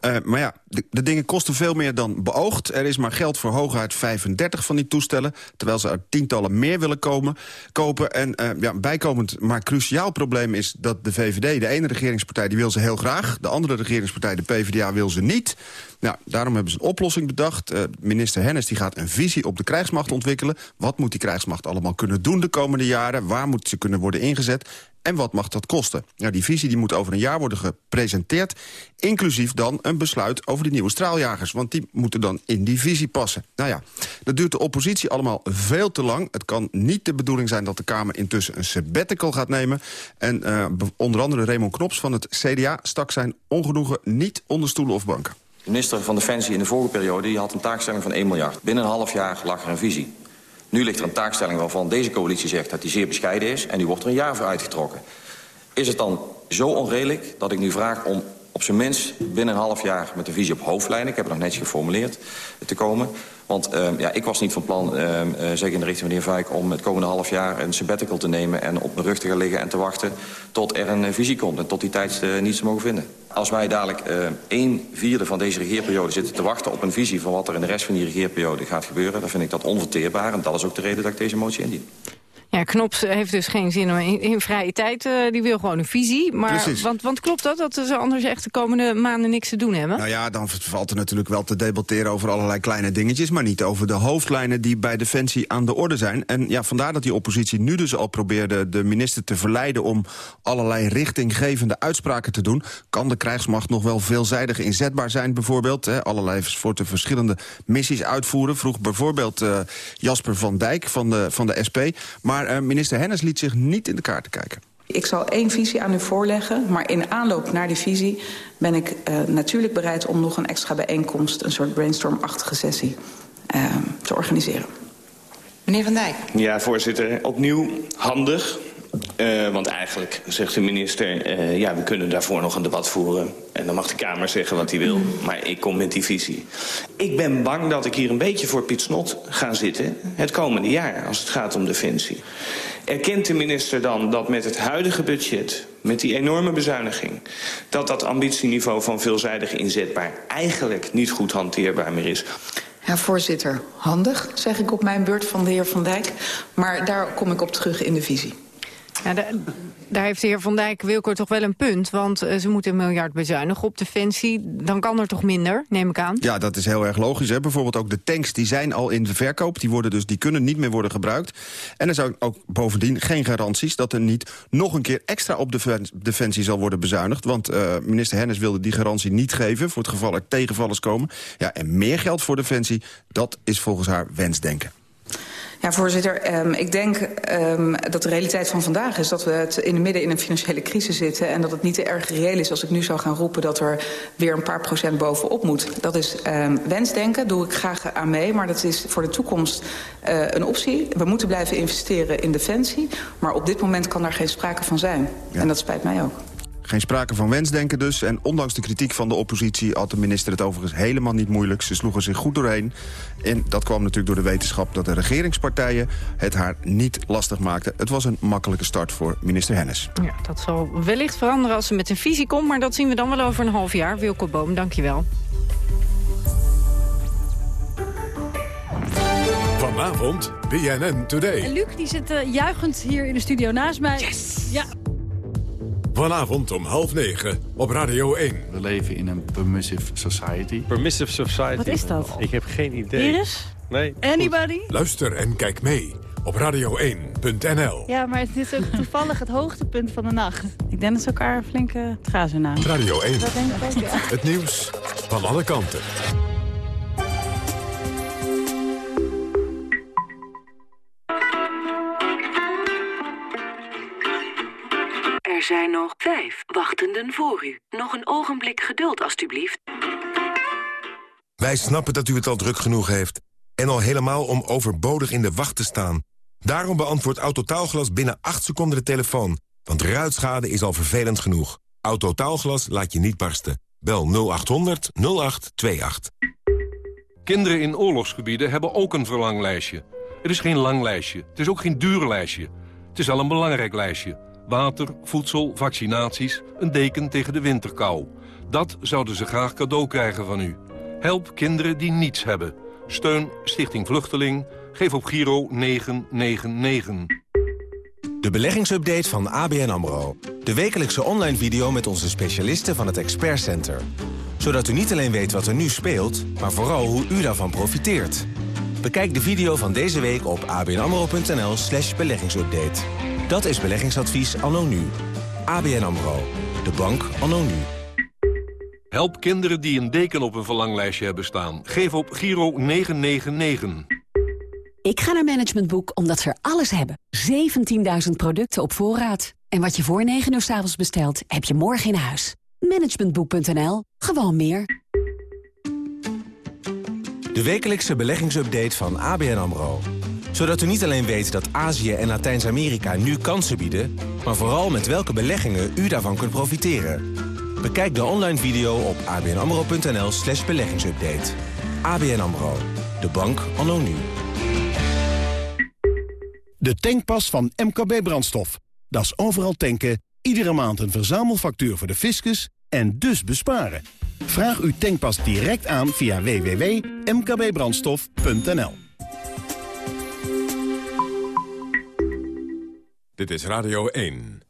Uh, maar ja, de, de dingen kosten veel meer dan beoogd. Er is maar geld voor hooguit 35 van die toestellen... terwijl ze er tientallen meer willen komen, kopen. En uh, ja, bijkomend, maar cruciaal probleem is dat de VVD... de ene regeringspartij die wil ze heel graag... de andere regeringspartij, de PvdA, wil ze niet... Nou, daarom hebben ze een oplossing bedacht. Uh, minister Hennis die gaat een visie op de krijgsmacht ontwikkelen. Wat moet die krijgsmacht allemaal kunnen doen de komende jaren? Waar moet ze kunnen worden ingezet? En wat mag dat kosten? Ja, die visie die moet over een jaar worden gepresenteerd... inclusief dan een besluit over de nieuwe straaljagers. Want die moeten dan in die visie passen. Nou ja, dat duurt de oppositie allemaal veel te lang. Het kan niet de bedoeling zijn dat de Kamer intussen een sabbatical gaat nemen. En uh, onder andere Raymond Knops van het CDA stak zijn ongenoegen niet onder stoelen of banken. De minister van Defensie in de vorige periode die had een taakstelling van 1 miljard. Binnen een half jaar lag er een visie. Nu ligt er een taakstelling waarvan deze coalitie zegt dat die zeer bescheiden is... en nu wordt er een jaar voor uitgetrokken. Is het dan zo onredelijk dat ik nu vraag om op zijn minst binnen een half jaar... met een visie op hoofdlijnen, ik heb het nog netjes geformuleerd, te komen... Want uh, ja, ik was niet van plan, uh, uh, zeker in de richting van de heer Vijk... om het komende half jaar een sabbatical te nemen... en op mijn rug te gaan liggen en te wachten tot er een visie komt... en tot die tijd niets te mogen vinden. Als wij dadelijk één vierde van deze regeerperiode zitten te wachten... op een visie van wat er in de rest van die regeerperiode gaat gebeuren... dan vind ik dat onverteerbaar en dat is ook de reden dat ik deze motie indien. Ja, Knops heeft dus geen zin in, in vrije tijd. Uh, die wil gewoon een visie. Maar, want, want klopt dat, dat ze anders echt de komende maanden niks te doen hebben? Nou ja, dan valt er natuurlijk wel te debatteren over allerlei kleine dingetjes... maar niet over de hoofdlijnen die bij Defensie aan de orde zijn. En ja, vandaar dat die oppositie nu dus al probeerde de minister te verleiden... om allerlei richtinggevende uitspraken te doen. Kan de krijgsmacht nog wel veelzijdig inzetbaar zijn bijvoorbeeld? Hè? Allerlei soorten verschillende missies uitvoeren. Vroeg bijvoorbeeld uh, Jasper van Dijk van de, van de SP. Maar maar uh, minister Hennis liet zich niet in de kaarten kijken. Ik zal één visie aan u voorleggen, maar in aanloop naar die visie... ben ik uh, natuurlijk bereid om nog een extra bijeenkomst... een soort brainstormachtige sessie uh, te organiseren. Meneer Van Dijk. Ja, voorzitter. Opnieuw handig. Uh, want eigenlijk zegt de minister, uh, ja, we kunnen daarvoor nog een debat voeren. En dan mag de Kamer zeggen wat hij wil. Maar ik kom met die visie. Ik ben bang dat ik hier een beetje voor Piet Snot ga zitten... het komende jaar, als het gaat om defensie. Erkent de minister dan dat met het huidige budget... met die enorme bezuiniging... dat dat ambitieniveau van veelzijdig inzetbaar... eigenlijk niet goed hanteerbaar meer is... Ja, voorzitter, handig, zeg ik op mijn beurt van de heer Van Dijk. Maar daar kom ik op terug in de visie. Ja, daar heeft de heer Van Dijk Wilco toch wel een punt. Want uh, ze moeten een miljard bezuinigen op defensie. Dan kan er toch minder, neem ik aan? Ja, dat is heel erg logisch. Hè? Bijvoorbeeld ook de tanks die zijn al in de verkoop. Die, worden dus, die kunnen niet meer worden gebruikt. En er zijn ook bovendien geen garanties... dat er niet nog een keer extra op de defensie zal worden bezuinigd. Want uh, minister Hennis wilde die garantie niet geven... voor het geval er tegenvallers komen. Ja, en meer geld voor defensie, dat is volgens haar wensdenken. Ja, voorzitter. Um, ik denk um, dat de realiteit van vandaag is dat we het in het midden in een financiële crisis zitten... en dat het niet te erg reëel is als ik nu zou gaan roepen... dat er weer een paar procent bovenop moet. Dat is um, wensdenken, doe ik graag aan mee. Maar dat is voor de toekomst uh, een optie. We moeten blijven investeren in defensie. Maar op dit moment kan daar geen sprake van zijn. Ja. En dat spijt mij ook. Geen sprake van wensdenken dus. En ondanks de kritiek van de oppositie had de minister het overigens helemaal niet moeilijk. Ze sloegen zich goed doorheen. En dat kwam natuurlijk door de wetenschap dat de regeringspartijen het haar niet lastig maakten. Het was een makkelijke start voor minister Hennis. Ja, dat zal wellicht veranderen als ze met een visie komt. Maar dat zien we dan wel over een half jaar. Wilco Boom, dankjewel. Vanavond BNN Today. En Luc die zit uh, juichend hier in de studio naast mij. Yes! Ja, Vanavond om half negen op Radio 1. We leven in een permissive society. Permissive society. Wat is dat? Ik heb geen idee. Iris? Nee. Anybody? Luister en kijk mee op radio1.nl. Ja, maar het is ook toevallig het hoogtepunt van de nacht. Ik denk dat ze elkaar flinke trazen na. Radio 1. Dat denk ik ook, ja. Het nieuws van alle kanten. Er zijn nog vijf wachtenden voor u. Nog een ogenblik geduld, alstublieft. Wij snappen dat u het al druk genoeg heeft. En al helemaal om overbodig in de wacht te staan. Daarom beantwoordt Autotaalglas binnen 8 seconden de telefoon. Want ruitschade is al vervelend genoeg. Autotaalglas laat je niet barsten. Bel 0800 0828. Kinderen in oorlogsgebieden hebben ook een verlanglijstje. Het is geen lang lijstje. Het is ook geen duur lijstje. Het is wel een belangrijk lijstje. Water, voedsel, vaccinaties, een deken tegen de winterkou. Dat zouden ze graag cadeau krijgen van u. Help kinderen die niets hebben. Steun Stichting Vluchteling. Geef op Giro 999. De beleggingsupdate van ABN AMRO. De wekelijkse online video met onze specialisten van het Expert Center. Zodat u niet alleen weet wat er nu speelt, maar vooral hoe u daarvan profiteert. Bekijk de video van deze week op abnamro.nl slash beleggingsupdate. Dat is beleggingsadvies anno nu. ABN AMRO. De bank anno nu. Help kinderen die een deken op een verlanglijstje hebben staan. Geef op Giro 999. Ik ga naar Management Boek omdat ze er alles hebben. 17.000 producten op voorraad. En wat je voor 9 uur s avonds bestelt, heb je morgen in huis. Managementboek.nl. Gewoon meer. De wekelijkse beleggingsupdate van ABN AMRO zodat u niet alleen weet dat Azië en Latijns-Amerika nu kansen bieden... maar vooral met welke beleggingen u daarvan kunt profiteren. Bekijk de online video op abnamro.nl slash beleggingsupdate. ABN AMRO, de bank anno nu. De tankpas van MKB Brandstof. Dat is overal tanken, iedere maand een verzamelfactuur voor de fiscus en dus besparen. Vraag uw tankpas direct aan via www.mkbbrandstof.nl. Dit is Radio 1.